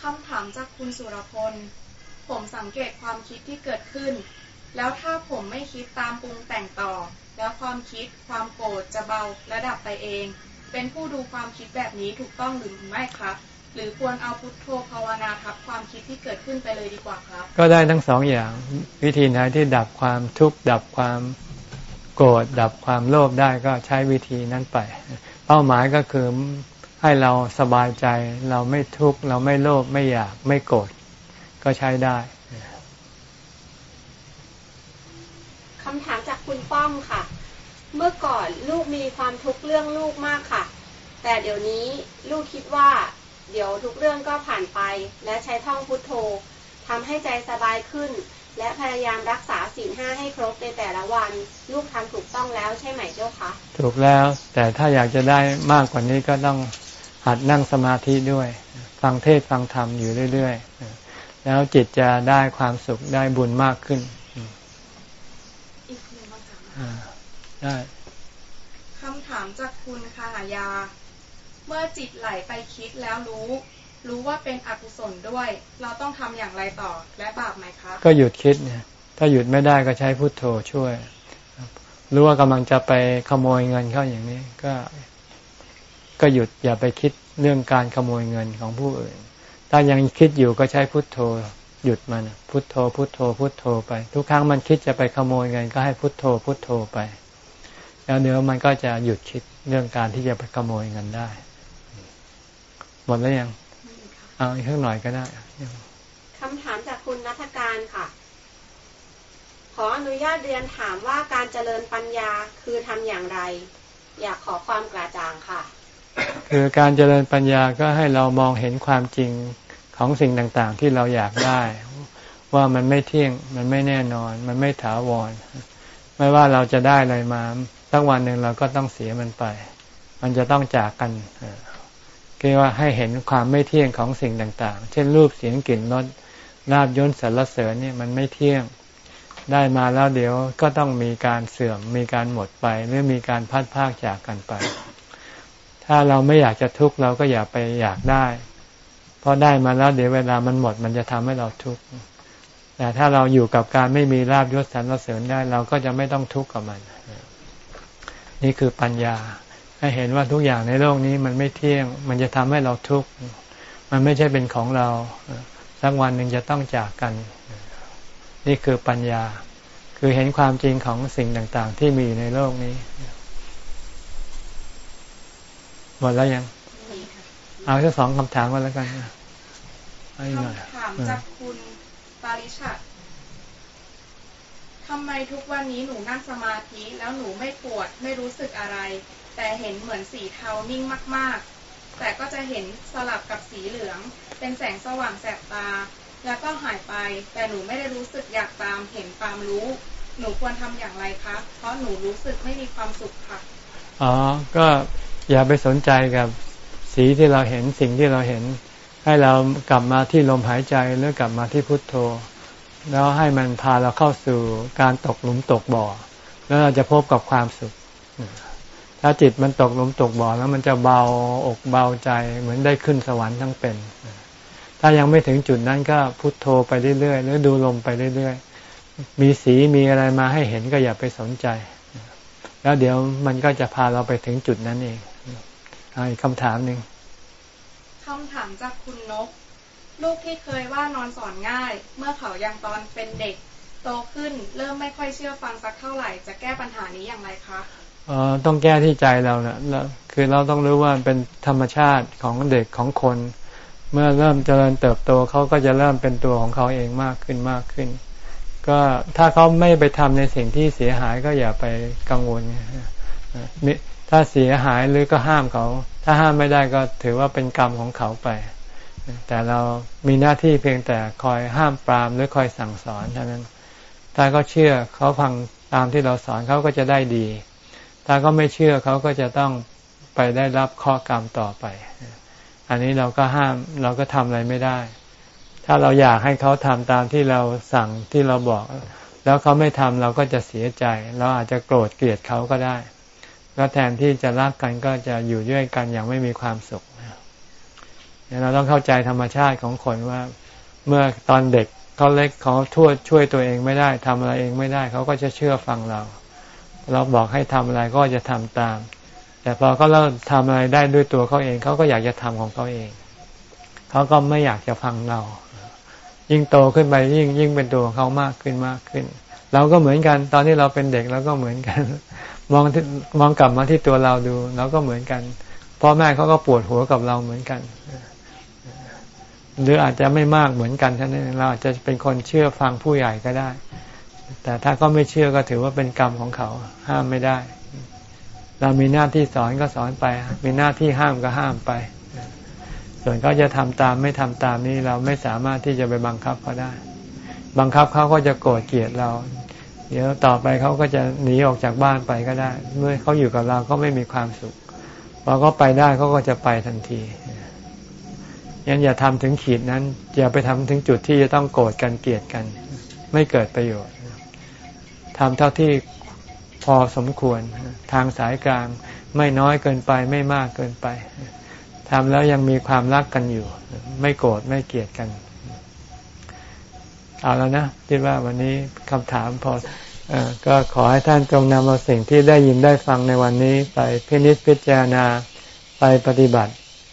คำถามจากคุณสุรพล ผมสังเกตความคิดที่เกิดขึ้น แล้วถ้าผมไม่คิดตามปรุงแต่งต่อ แล้วความคิดความโกรธจะเบาระดับไปเอง เป็นผู้ดูความคิดแบบนี้ถูกต้องหรือไม่ครับ หรือควรเอาพุทโธภาวนาทับความคิดที่เกิดขึ้นไปเลยดีกว่าครับ ก็ได้ทั้งสองอย่าง วิธีไหนที่ดับความทุกข์ดับความโกรธดับความโลภได้ก็ใช้วิธีนั้นไป เป้าหมายก็คือให้เราสบายใจเราไม่ทุกข์เราไม่โลภไม่อยากไม่โกรธก็ใช้ได้คำถามจากคุณป้อมค่ะ เมื่อก่อนลูกมีความทุกข์เรื่องลูกมากค่ะ แต่เดี๋ยวนี้ลูกคิดว่า เดี๋ยวทุกเรื่องก็ผ่านไป และใช้ท่องพุทโธทำให้ใจสบายขึ้น และพยายามรักษาศีลห้าให้ครบในแต่ละวัน ลูกทำถูกต้องแล้วใช่ไหมเจ้าคะถูกแล้ว แต่ถ้าอยากจะได้มากกว่านี้ก็ต้องหัดนั่งสมาธิด้วย ฟังเทศฟังธรรมอยู่เรื่อย ๆ แล้วจิตจะได้ความสุขได้บุญมากขึ้น ได้คำถามจากคุณคาหายา เมื่อจิตไหลไปคิดแล้วรู้ รู้ว่าเป็นอกุศลด้วย เราต้องทำอย่างไรต่อและบาปไหมคะก็หยุดคิดเนี่ยถ้าหยุดไม่ได้ก็ใช้พุทโธช่วย รู้ว่ากำลังจะไปขโมยเงินเข้าอย่างนี้ ก็ ก็หยุดอย่าไปคิดเรื่องการขโมยเงินของผู้อื่น ถ้ายังคิดอยู่ก็ใช้พุทโธ หยุดมันพุทโธ พุทโธ พุทโธไป ทุกครั้งมันคิดจะไปขโมยเงินก็ให้พุทโธ พุทโธไป แล้วเดี๋ยวมันก็จะหยุดคิดเรื่องการที่จะไปขโมยเงินได้ หมดแล้วยัง เอาอีกข้างหน่อยก็ได้คำถามจากคุณนัทการค่ะ ขออนุญาตเรียนถามว่าการเจริญปัญญาคือทำอย่างไร อยากขอความกระจ่างค่ะ คือการเจริญปัญญาก็ให้เรามองเห็นความจริงของสิ่งต่างๆ ที่เราอยากได้ ว่ามันไม่เที่ยง มันไม่แน่นอน มันไม่ถาวร ไม่ว่าเราจะได้อะไรมา สักวันหนึ่งเราก็ต้องเสียมันไป มันจะต้องจากกันคือว่าให้เห็นความไม่เที่ยงของสิ่งต่าง ๆ เช่นรูปเสียงกลิ่นรสลาบยศสรรเสริญเนี่ยมันไม่เที่ยง ได้มาแล้วเดี๋ยวก็ต้องมีการเสื่อม มีการหมดไป หรือมีการพัดพากจากกันไป ถ้าเราไม่อยากจะทุกข์เราก็อย่าไปอยากได้ เพอได้มาแล้วเดี๋ยวเวลามันหมดมันจะทำให้เราทุกข์ แต่ถ้าเราอยู่กับการไม่มีลาบยศสรรเสริญได้ เราก็จะไม่ต้องทุกข์กับมัน นี่คือปัญญาให้เห็นว่าทุกอย่างในโลกนี้มันไม่เที่ยง มันจะทำให้เราทุกข์ มันไม่ใช่เป็นของเรา สักวันหนึ่งจะต้องจากกัน นี่คือปัญญา คือเห็นความจริงของสิ่งต่าง ๆ ที่มีในโลกนี้ หมดแล้วยัง เอาแค่สองคำถามมาแล้วกันคำถามจากคุณปาริชัด ทำไมทุกวันนี้หนูนั่งสมาธิแล้วหนูไม่ปวดไม่รู้สึกอะไร แต่เห็นเหมือนสีเทานิ่งมากๆ แต่ก็จะเห็นสลับกับสีเหลือง เป็นแสงสว่างแสบตา แล้วก็หายไป แต่หนูไม่ได้รู้สึกอยากตามเห็นตามรู้ หนูควรทำอย่างไรคะเพราะหนูรู้สึกไม่มีความสุขค่ะอ๋อก็อย่าไปสนใจกับสีที่เราเห็นสิ่งที่เราเห็น ให้เรากลับมาที่ลมหายใจหรือกลับมาที่พุทโธ แล้วให้มันพาเราเข้าสู่การตกหลุมตกบ่อ แล้วเราจะพบกับความสุข ถ้าจิตมันตกหลุมตกบ่อแล้วมันจะเบาอกเบาใจเหมือนได้ขึ้นสวรรค์ทั้งเป็น ถ้ายังไม่ถึงจุดนั้นก็พุทโธไปเรื่อยๆหรือดูลมไปเรื่อยๆ มีสีมีอะไรมาให้เห็นก็อย่าไปสนใจ แล้วเดี๋ยวมันก็จะพาเราไปถึงจุดนั้นเองอีกคำถามหนึ่งคำถามจากคุณนก ลูกที่เคยว่านอนสอนง่าย เมื่อเขายังตอนเป็นเด็กโตขึ้น เริ่มไม่ค่อยเชื่อฟังสักเท่าไหร่ จะแก้ปัญหานี้อย่างไรคะอ๋อต้องแก้ที่ใจเราเนะ่ยคือเราต้องรู้ว่าเป็นธรรมชาติของเด็กของคน เมื่อเริ่มเจริญเติบโตเขาก็จะเริ่มเป็นตัวของเขาเองมากขึ้นมากขึ้น ก็ถ้าเขาไม่ไปทำในสิ่งที่เสียหายก็อย่าไปกังวลถ้าเสียหายหรือก็ห้ามเขา ถ้าห้ามไม่ได้ก็ถือว่าเป็นกรรมของเขาไป แต่เรามีหน้าที่เพียงแต่คอยห้ามปรามหรือคอยสั่งสอนเท่านั้น ถ้าเขาเชื่อเขาฟังตามที่เราสอนเขาก็จะได้ดี ถ้าเขาไม่เชื่อเขาก็จะต้องไปได้รับข้อกรรมต่อไป อันนี้เราก็ห้ามเราก็ทำอะไรไม่ได้ ถ้าเราอยากให้เขาทำตามที่เราสั่งที่เราบอก แล้วเขาไม่ทำเราก็จะเสียใจ เราอาจจะโกรธเกลียดเขาก็ได้ แล้วแทนที่จะรักกันก็จะอยู่ด้วยกันอย่างไม่มีความสุข เราต้องเข้าใจธรรมชาติของคนว่า เมื่อตอนเด็กเขาเล็กเขาทั่วช่วยตัวเองไม่ได้ทำอะไรเองไม่ได้เขาก็จะเชื่อฟังเรา เราบอกให้ทำอะไรก็จะทำตาม แต่พอเขาเริ่มทำอะไรได้ด้วยตัวเขาเองเขาก็อยากจะทำของเขาเองเขาก็ไม่อยากจะฟังเรา ยิ่งโตขึ้นไปยิ่งยิ่งเป็นตัวของเขามากขึ้นมากขึ้น เราก็เหมือนกัน ตอนที่เราเป็นเด็กเราก็เหมือนกัน มองมองกลับมาที่ตัวเราดูเราก็เหมือนกันพ่อแม่เขาก็ปวดหัวกับเราเหมือนกัน หรืออาจจะไม่มากเหมือนกันท่านั้นเราอาจจะเป็นคนเชื่อฟังผู้ใหญ่ก็ได้ แต่ถ้าก็ไม่เชื่อก็ถือว่าเป็นกรรมของเขาห้ามไม่ได้ เรามีหน้าที่สอนก็สอนไป มีหน้าที่ห้ามก็ห้ามไป ส่วนเขาจะทำตามไม่ทำตามนี้เราไม่สามารถที่จะไปบังคับเขาได้ บังคับเขาก็จะโกรธเกลียดเรา เดี๋ยวต่อไปเขาก็จะหนีออกจากบ้านไปก็ได้ เมื่อเขาอยู่กับเราก็ไม่มีความสุขพอเขาไปได้เขาก็จะไปทันที ยันอย่าทำถึงขีดนั้น อย่าไปทำถึงจุดที่จะต้องโกรธกันเกลียดกัน ไม่เกิดประโยชน์ทำเท่าที่พอสมควรทางสายกลางไม่น้อยเกินไปไม่มากเกินไปทำแล้วยังมีความรักกันอยู่ ไม่โกรธไม่เกลียดกัน เอาแล้วนะคิดว่าวันนี้คำถามพออก็ขอให้ท่านจงนำเอาสิ่งที่ได้ยินได้ฟังในวันนี้ ไปพินิจพิจารณาไปปฏิบัติ